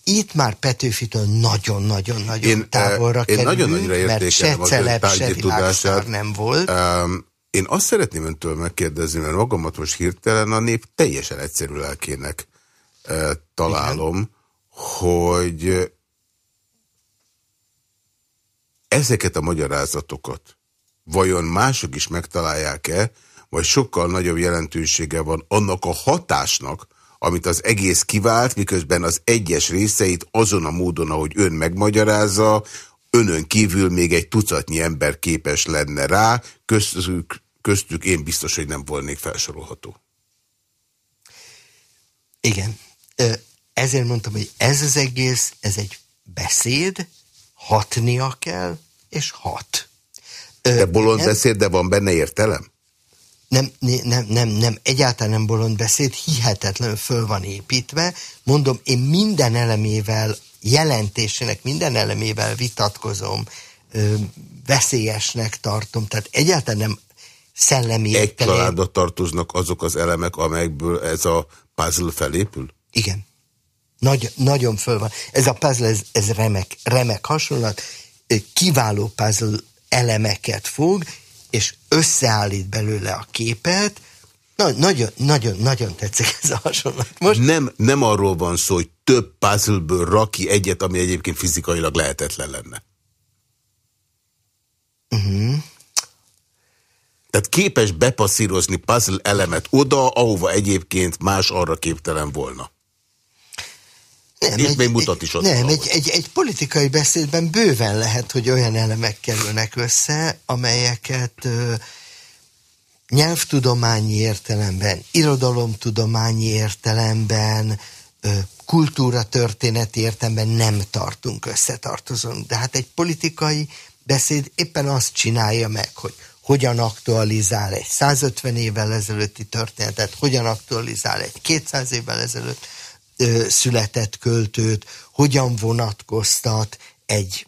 itt már Petőfitől nagyon-nagyon-nagyon távolra én kerülünk, nagyon nagyra mert se celeb, se tudását. nem volt. Um, én azt szeretném öntől megkérdezni, mert magamat most hirtelen a nép teljesen egyszerű lelkének találom, Igen. hogy ezeket a magyarázatokat vajon mások is megtalálják-e, vagy sokkal nagyobb jelentősége van annak a hatásnak, amit az egész kivált, miközben az egyes részeit azon a módon, ahogy ön megmagyarázza, önön kívül még egy tucatnyi ember képes lenne rá, köztük, köztük én biztos, hogy nem volnék felsorolható. Igen. Ezért mondtam, hogy ez az egész, ez egy beszéd, hatnia kell, és hat. De bolond beszéd, de van benne értelem? nem, nem, nem, nem, egyáltalán nem bolond beszéd, hihetetlenül föl van építve. Mondom, én minden elemével, jelentésének minden elemével vitatkozom, ö, veszélyesnek tartom, tehát egyáltalán nem szellemi Egy családot tartoznak azok az elemek, amelyekből ez a puzzle felépül? Igen. Nagy, nagyon föl van. Ez a puzzle, ez, ez remek, remek hasonlat. Kiváló puzzle elemeket fog, és összeállít belőle a képet, Na, nagyon, nagyon, nagyon tetszik ez a hasonlat. Most... Nem, nem arról van szó, hogy több puzzleből raki egyet, ami egyébként fizikailag lehetetlen lenne. Uh mhm. -huh. Tehát képes bepasszírozni puzzle elemet oda, ahova egyébként más arra képtelen volna. Nem, egy, még mutat is ott nem egy, egy, egy politikai beszédben bőven lehet, hogy olyan elemek kerülnek össze, amelyeket ö, nyelvtudományi értelemben, irodalomtudományi értelemben, ö, kultúra történeti értelemben nem tartunk, összetartozunk. De hát egy politikai beszéd éppen azt csinálja meg, hogy hogyan aktualizál egy 150 évvel ezelőtti történetet, hogyan aktualizál egy 200 évvel ezelőtt született költőt, hogyan vonatkoztat egy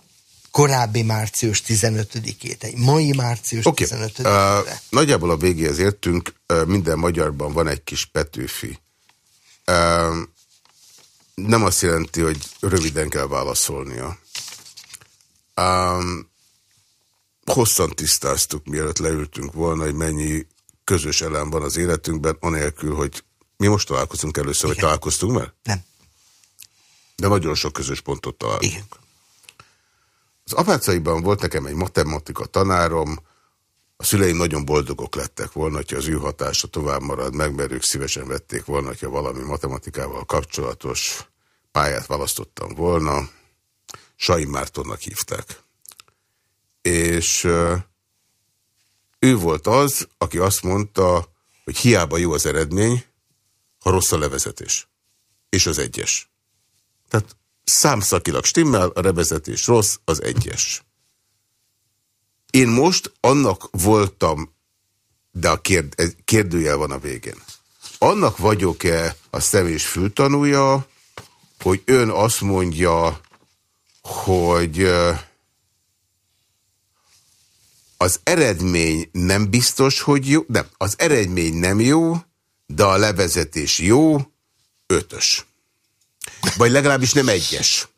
korábbi március 15-ét, egy mai március okay. 15-ét. Uh, nagyjából a végéhez értünk, uh, minden magyarban van egy kis Petőfi. Uh, nem azt jelenti, hogy röviden kell válaszolnia. Um, hosszan tisztáztuk, mielőtt leültünk volna, hogy mennyi közös elem van az életünkben, anélkül, hogy mi most találkozunk először, Igen. vagy találkoztunk már? Nem. De nagyon sok közös pontot találtunk. Igen. Az apácaiban volt nekem egy matematika tanárom, a szüleim nagyon boldogok lettek volna, hogyha az ő hatása tovább marad meg, mert ők szívesen vették volna, hogyha valami matematikával kapcsolatos pályát választottam volna. Sai Mártonnak hívták. És ő volt az, aki azt mondta, hogy hiába jó az eredmény, ha rossz a levezetés. És az egyes. Tehát számszakilag stimmel, a revezetés rossz, az egyes. Én most annak voltam, de a kérd, kérdőjel van a végén. Annak vagyok-e a szem és fültanúja, hogy ön azt mondja, hogy az eredmény nem biztos, hogy jó, nem, az eredmény nem jó, de a levezetés jó, ötös. Vagy legalábbis nem egyes.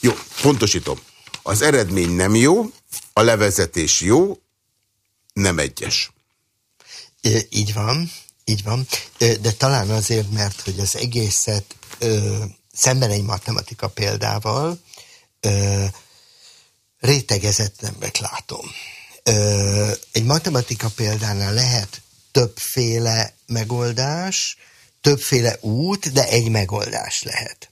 Jó, pontosítom. Az eredmény nem jó, a levezetés jó, nem egyes. É, így van, így van. De talán azért, mert hogy az egészet ö, szemben egy matematika példával ö, rétegezetlenek látom. Ö, egy matematika példánál lehet többféle megoldás, többféle út, de egy megoldás lehet.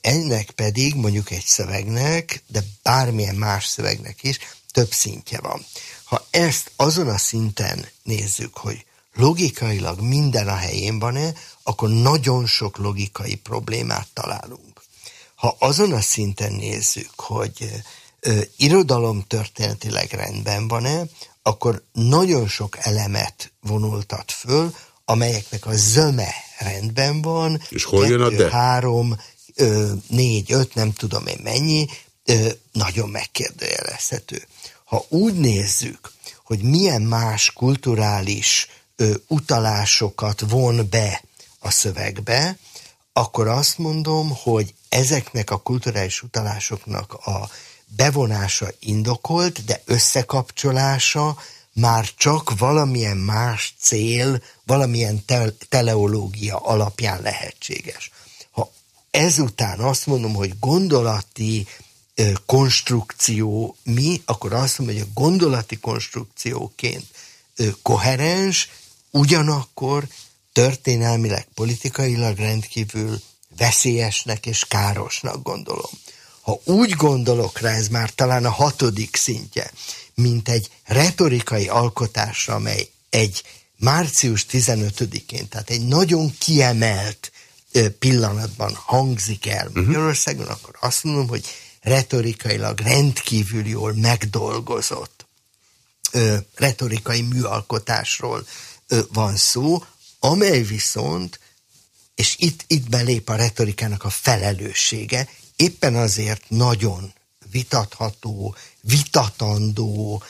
Ennek pedig mondjuk egy szövegnek, de bármilyen más szövegnek is több szintje van. Ha ezt azon a szinten nézzük, hogy logikailag minden a helyén van-e, akkor nagyon sok logikai problémát találunk. Ha azon a szinten nézzük, hogy irodalom történetileg rendben van-e, akkor nagyon sok elemet vonultat föl, amelyeknek a zöme rendben van. És hol jön a de? Három, ö, négy, öt, nem tudom én mennyi, ö, nagyon megkérdőjelezhető. Ha úgy nézzük, hogy milyen más kulturális ö, utalásokat von be a szövegbe, akkor azt mondom, hogy ezeknek a kulturális utalásoknak a bevonása indokolt, de összekapcsolása már csak valamilyen más cél, valamilyen te teleológia alapján lehetséges. Ha ezután azt mondom, hogy gondolati ö, konstrukció mi, akkor azt mondom, hogy a gondolati konstrukcióként ö, koherens, ugyanakkor történelmileg, politikailag rendkívül veszélyesnek és károsnak gondolom. Ha úgy gondolok rá, ez már talán a hatodik szintje, mint egy retorikai alkotásra, amely egy március 15-én, tehát egy nagyon kiemelt pillanatban hangzik el mhm. Magyarországon, uh-huh. akkor azt mondom, hogy retorikailag rendkívül jól megdolgozott ö, retorikai műalkotásról ö, van szó, amely viszont, és itt, itt belép a retorikának a felelőssége, éppen azért nagyon vitatható, vitatandó,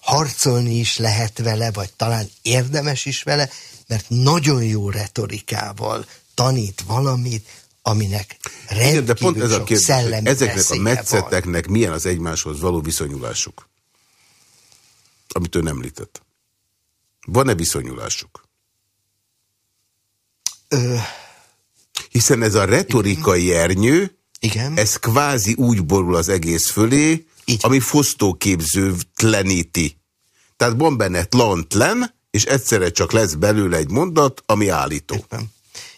harcolni is lehet vele, vagy talán érdemes is vele, mert nagyon jó retorikával tanít valamit, aminek rendkívül Igen, de pont ez a kérdés, ezeknek a metszeteknek van. milyen az egymáshoz való viszonyulásuk? Amit nem említett. Van-e viszonyulásuk? Ö... Hiszen ez a retorikai ernyő, igen. Ez kvázi úgy borul az egész fölé, Így. ami fosztóképzőtleníti. Tehát van benne tlantlen, és egyszerre csak lesz belőle egy mondat, ami állító. Értem.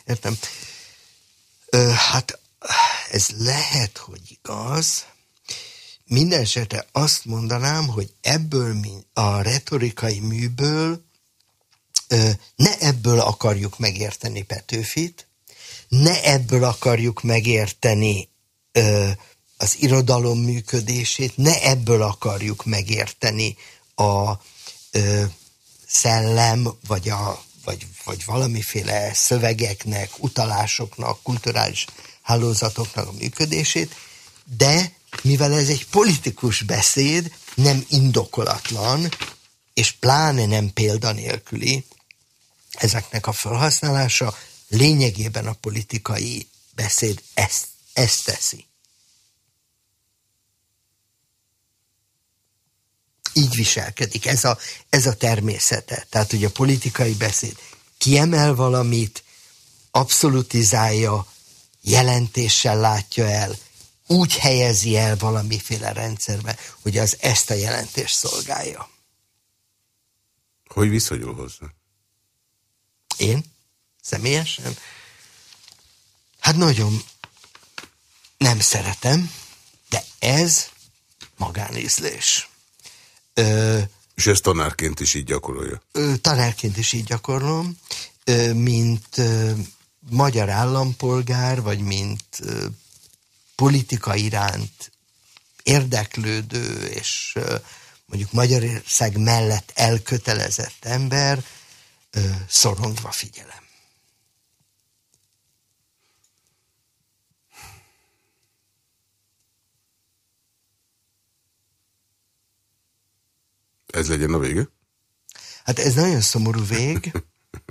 Értem. Ö, hát ez lehet, hogy igaz. Minden esetre azt mondanám, hogy ebből a retorikai műből ne ebből akarjuk megérteni Petőfit, ne ebből akarjuk megérteni az irodalom működését, ne ebből akarjuk megérteni a szellem, vagy, a, vagy, vagy valamiféle szövegeknek, utalásoknak, kulturális hálózatoknak a működését, de mivel ez egy politikus beszéd, nem indokolatlan, és pláne nem példanélküli, ezeknek a felhasználása lényegében a politikai beszéd ezt, ezt teszi. Így viselkedik, ez a, ez a természete. Tehát, hogy a politikai beszéd kiemel valamit, abszolutizálja, jelentéssel látja el, úgy helyezi el valamiféle rendszerbe, hogy az ezt a jelentést szolgálja. Hogy viszonyul hozzá? Én? Személyesen? Hát nagyon nem szeretem, de ez magánézlés. Ö, És ezt tanárként is így gyakorolja? Ö, tanárként is így gyakorlom, ö, mint ö, magyar állampolgár, vagy mint ö, politika iránt érdeklődő és ö, mondjuk Magyarország mellett elkötelezett ember ö, szorongva figyelem. Ez legyen a vége? Hát ez nagyon szomorú vég,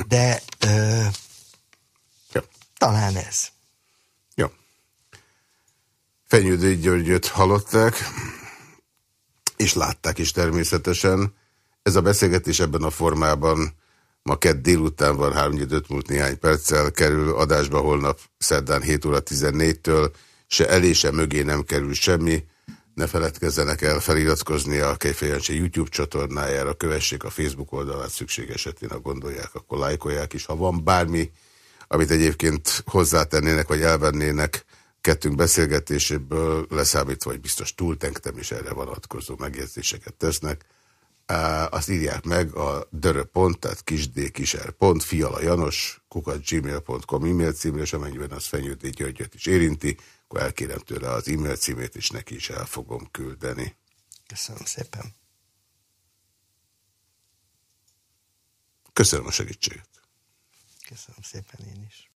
de ö, ja. talán ez. Jó. Fenyődő Györgyöt hallották, és látták is természetesen. Ez a beszélgetés ebben a formában ma kedd délután van, 3 5 múlt néhány perccel, kerül adásba holnap szerdán 7 óra 14-től, se elé, se mögé nem kerül semmi. Ne feledkezzenek el feliratkozni a Kejfejancsi YouTube csatornájára, kövessék a Facebook oldalát, szükség esetén, ha gondolják, akkor lájkolják is. Ha van bármi, amit egyébként hozzátennének, vagy elvennének kettünk beszélgetéséből, leszámítva, hogy biztos túltenktem, és erre vonatkozó megjegyzéseket tesznek, azt írják meg a dörö.pont, tehát kisdkiser.pont, fiala janos, kukat gmail.com e-mail címre, és amennyiben az Fenyődi Györgyöt is érinti, akkor elkérem tőle az e-mail címét, és neki is el fogom küldeni. Köszönöm szépen. Köszönöm a segítséget. Köszönöm szépen én is.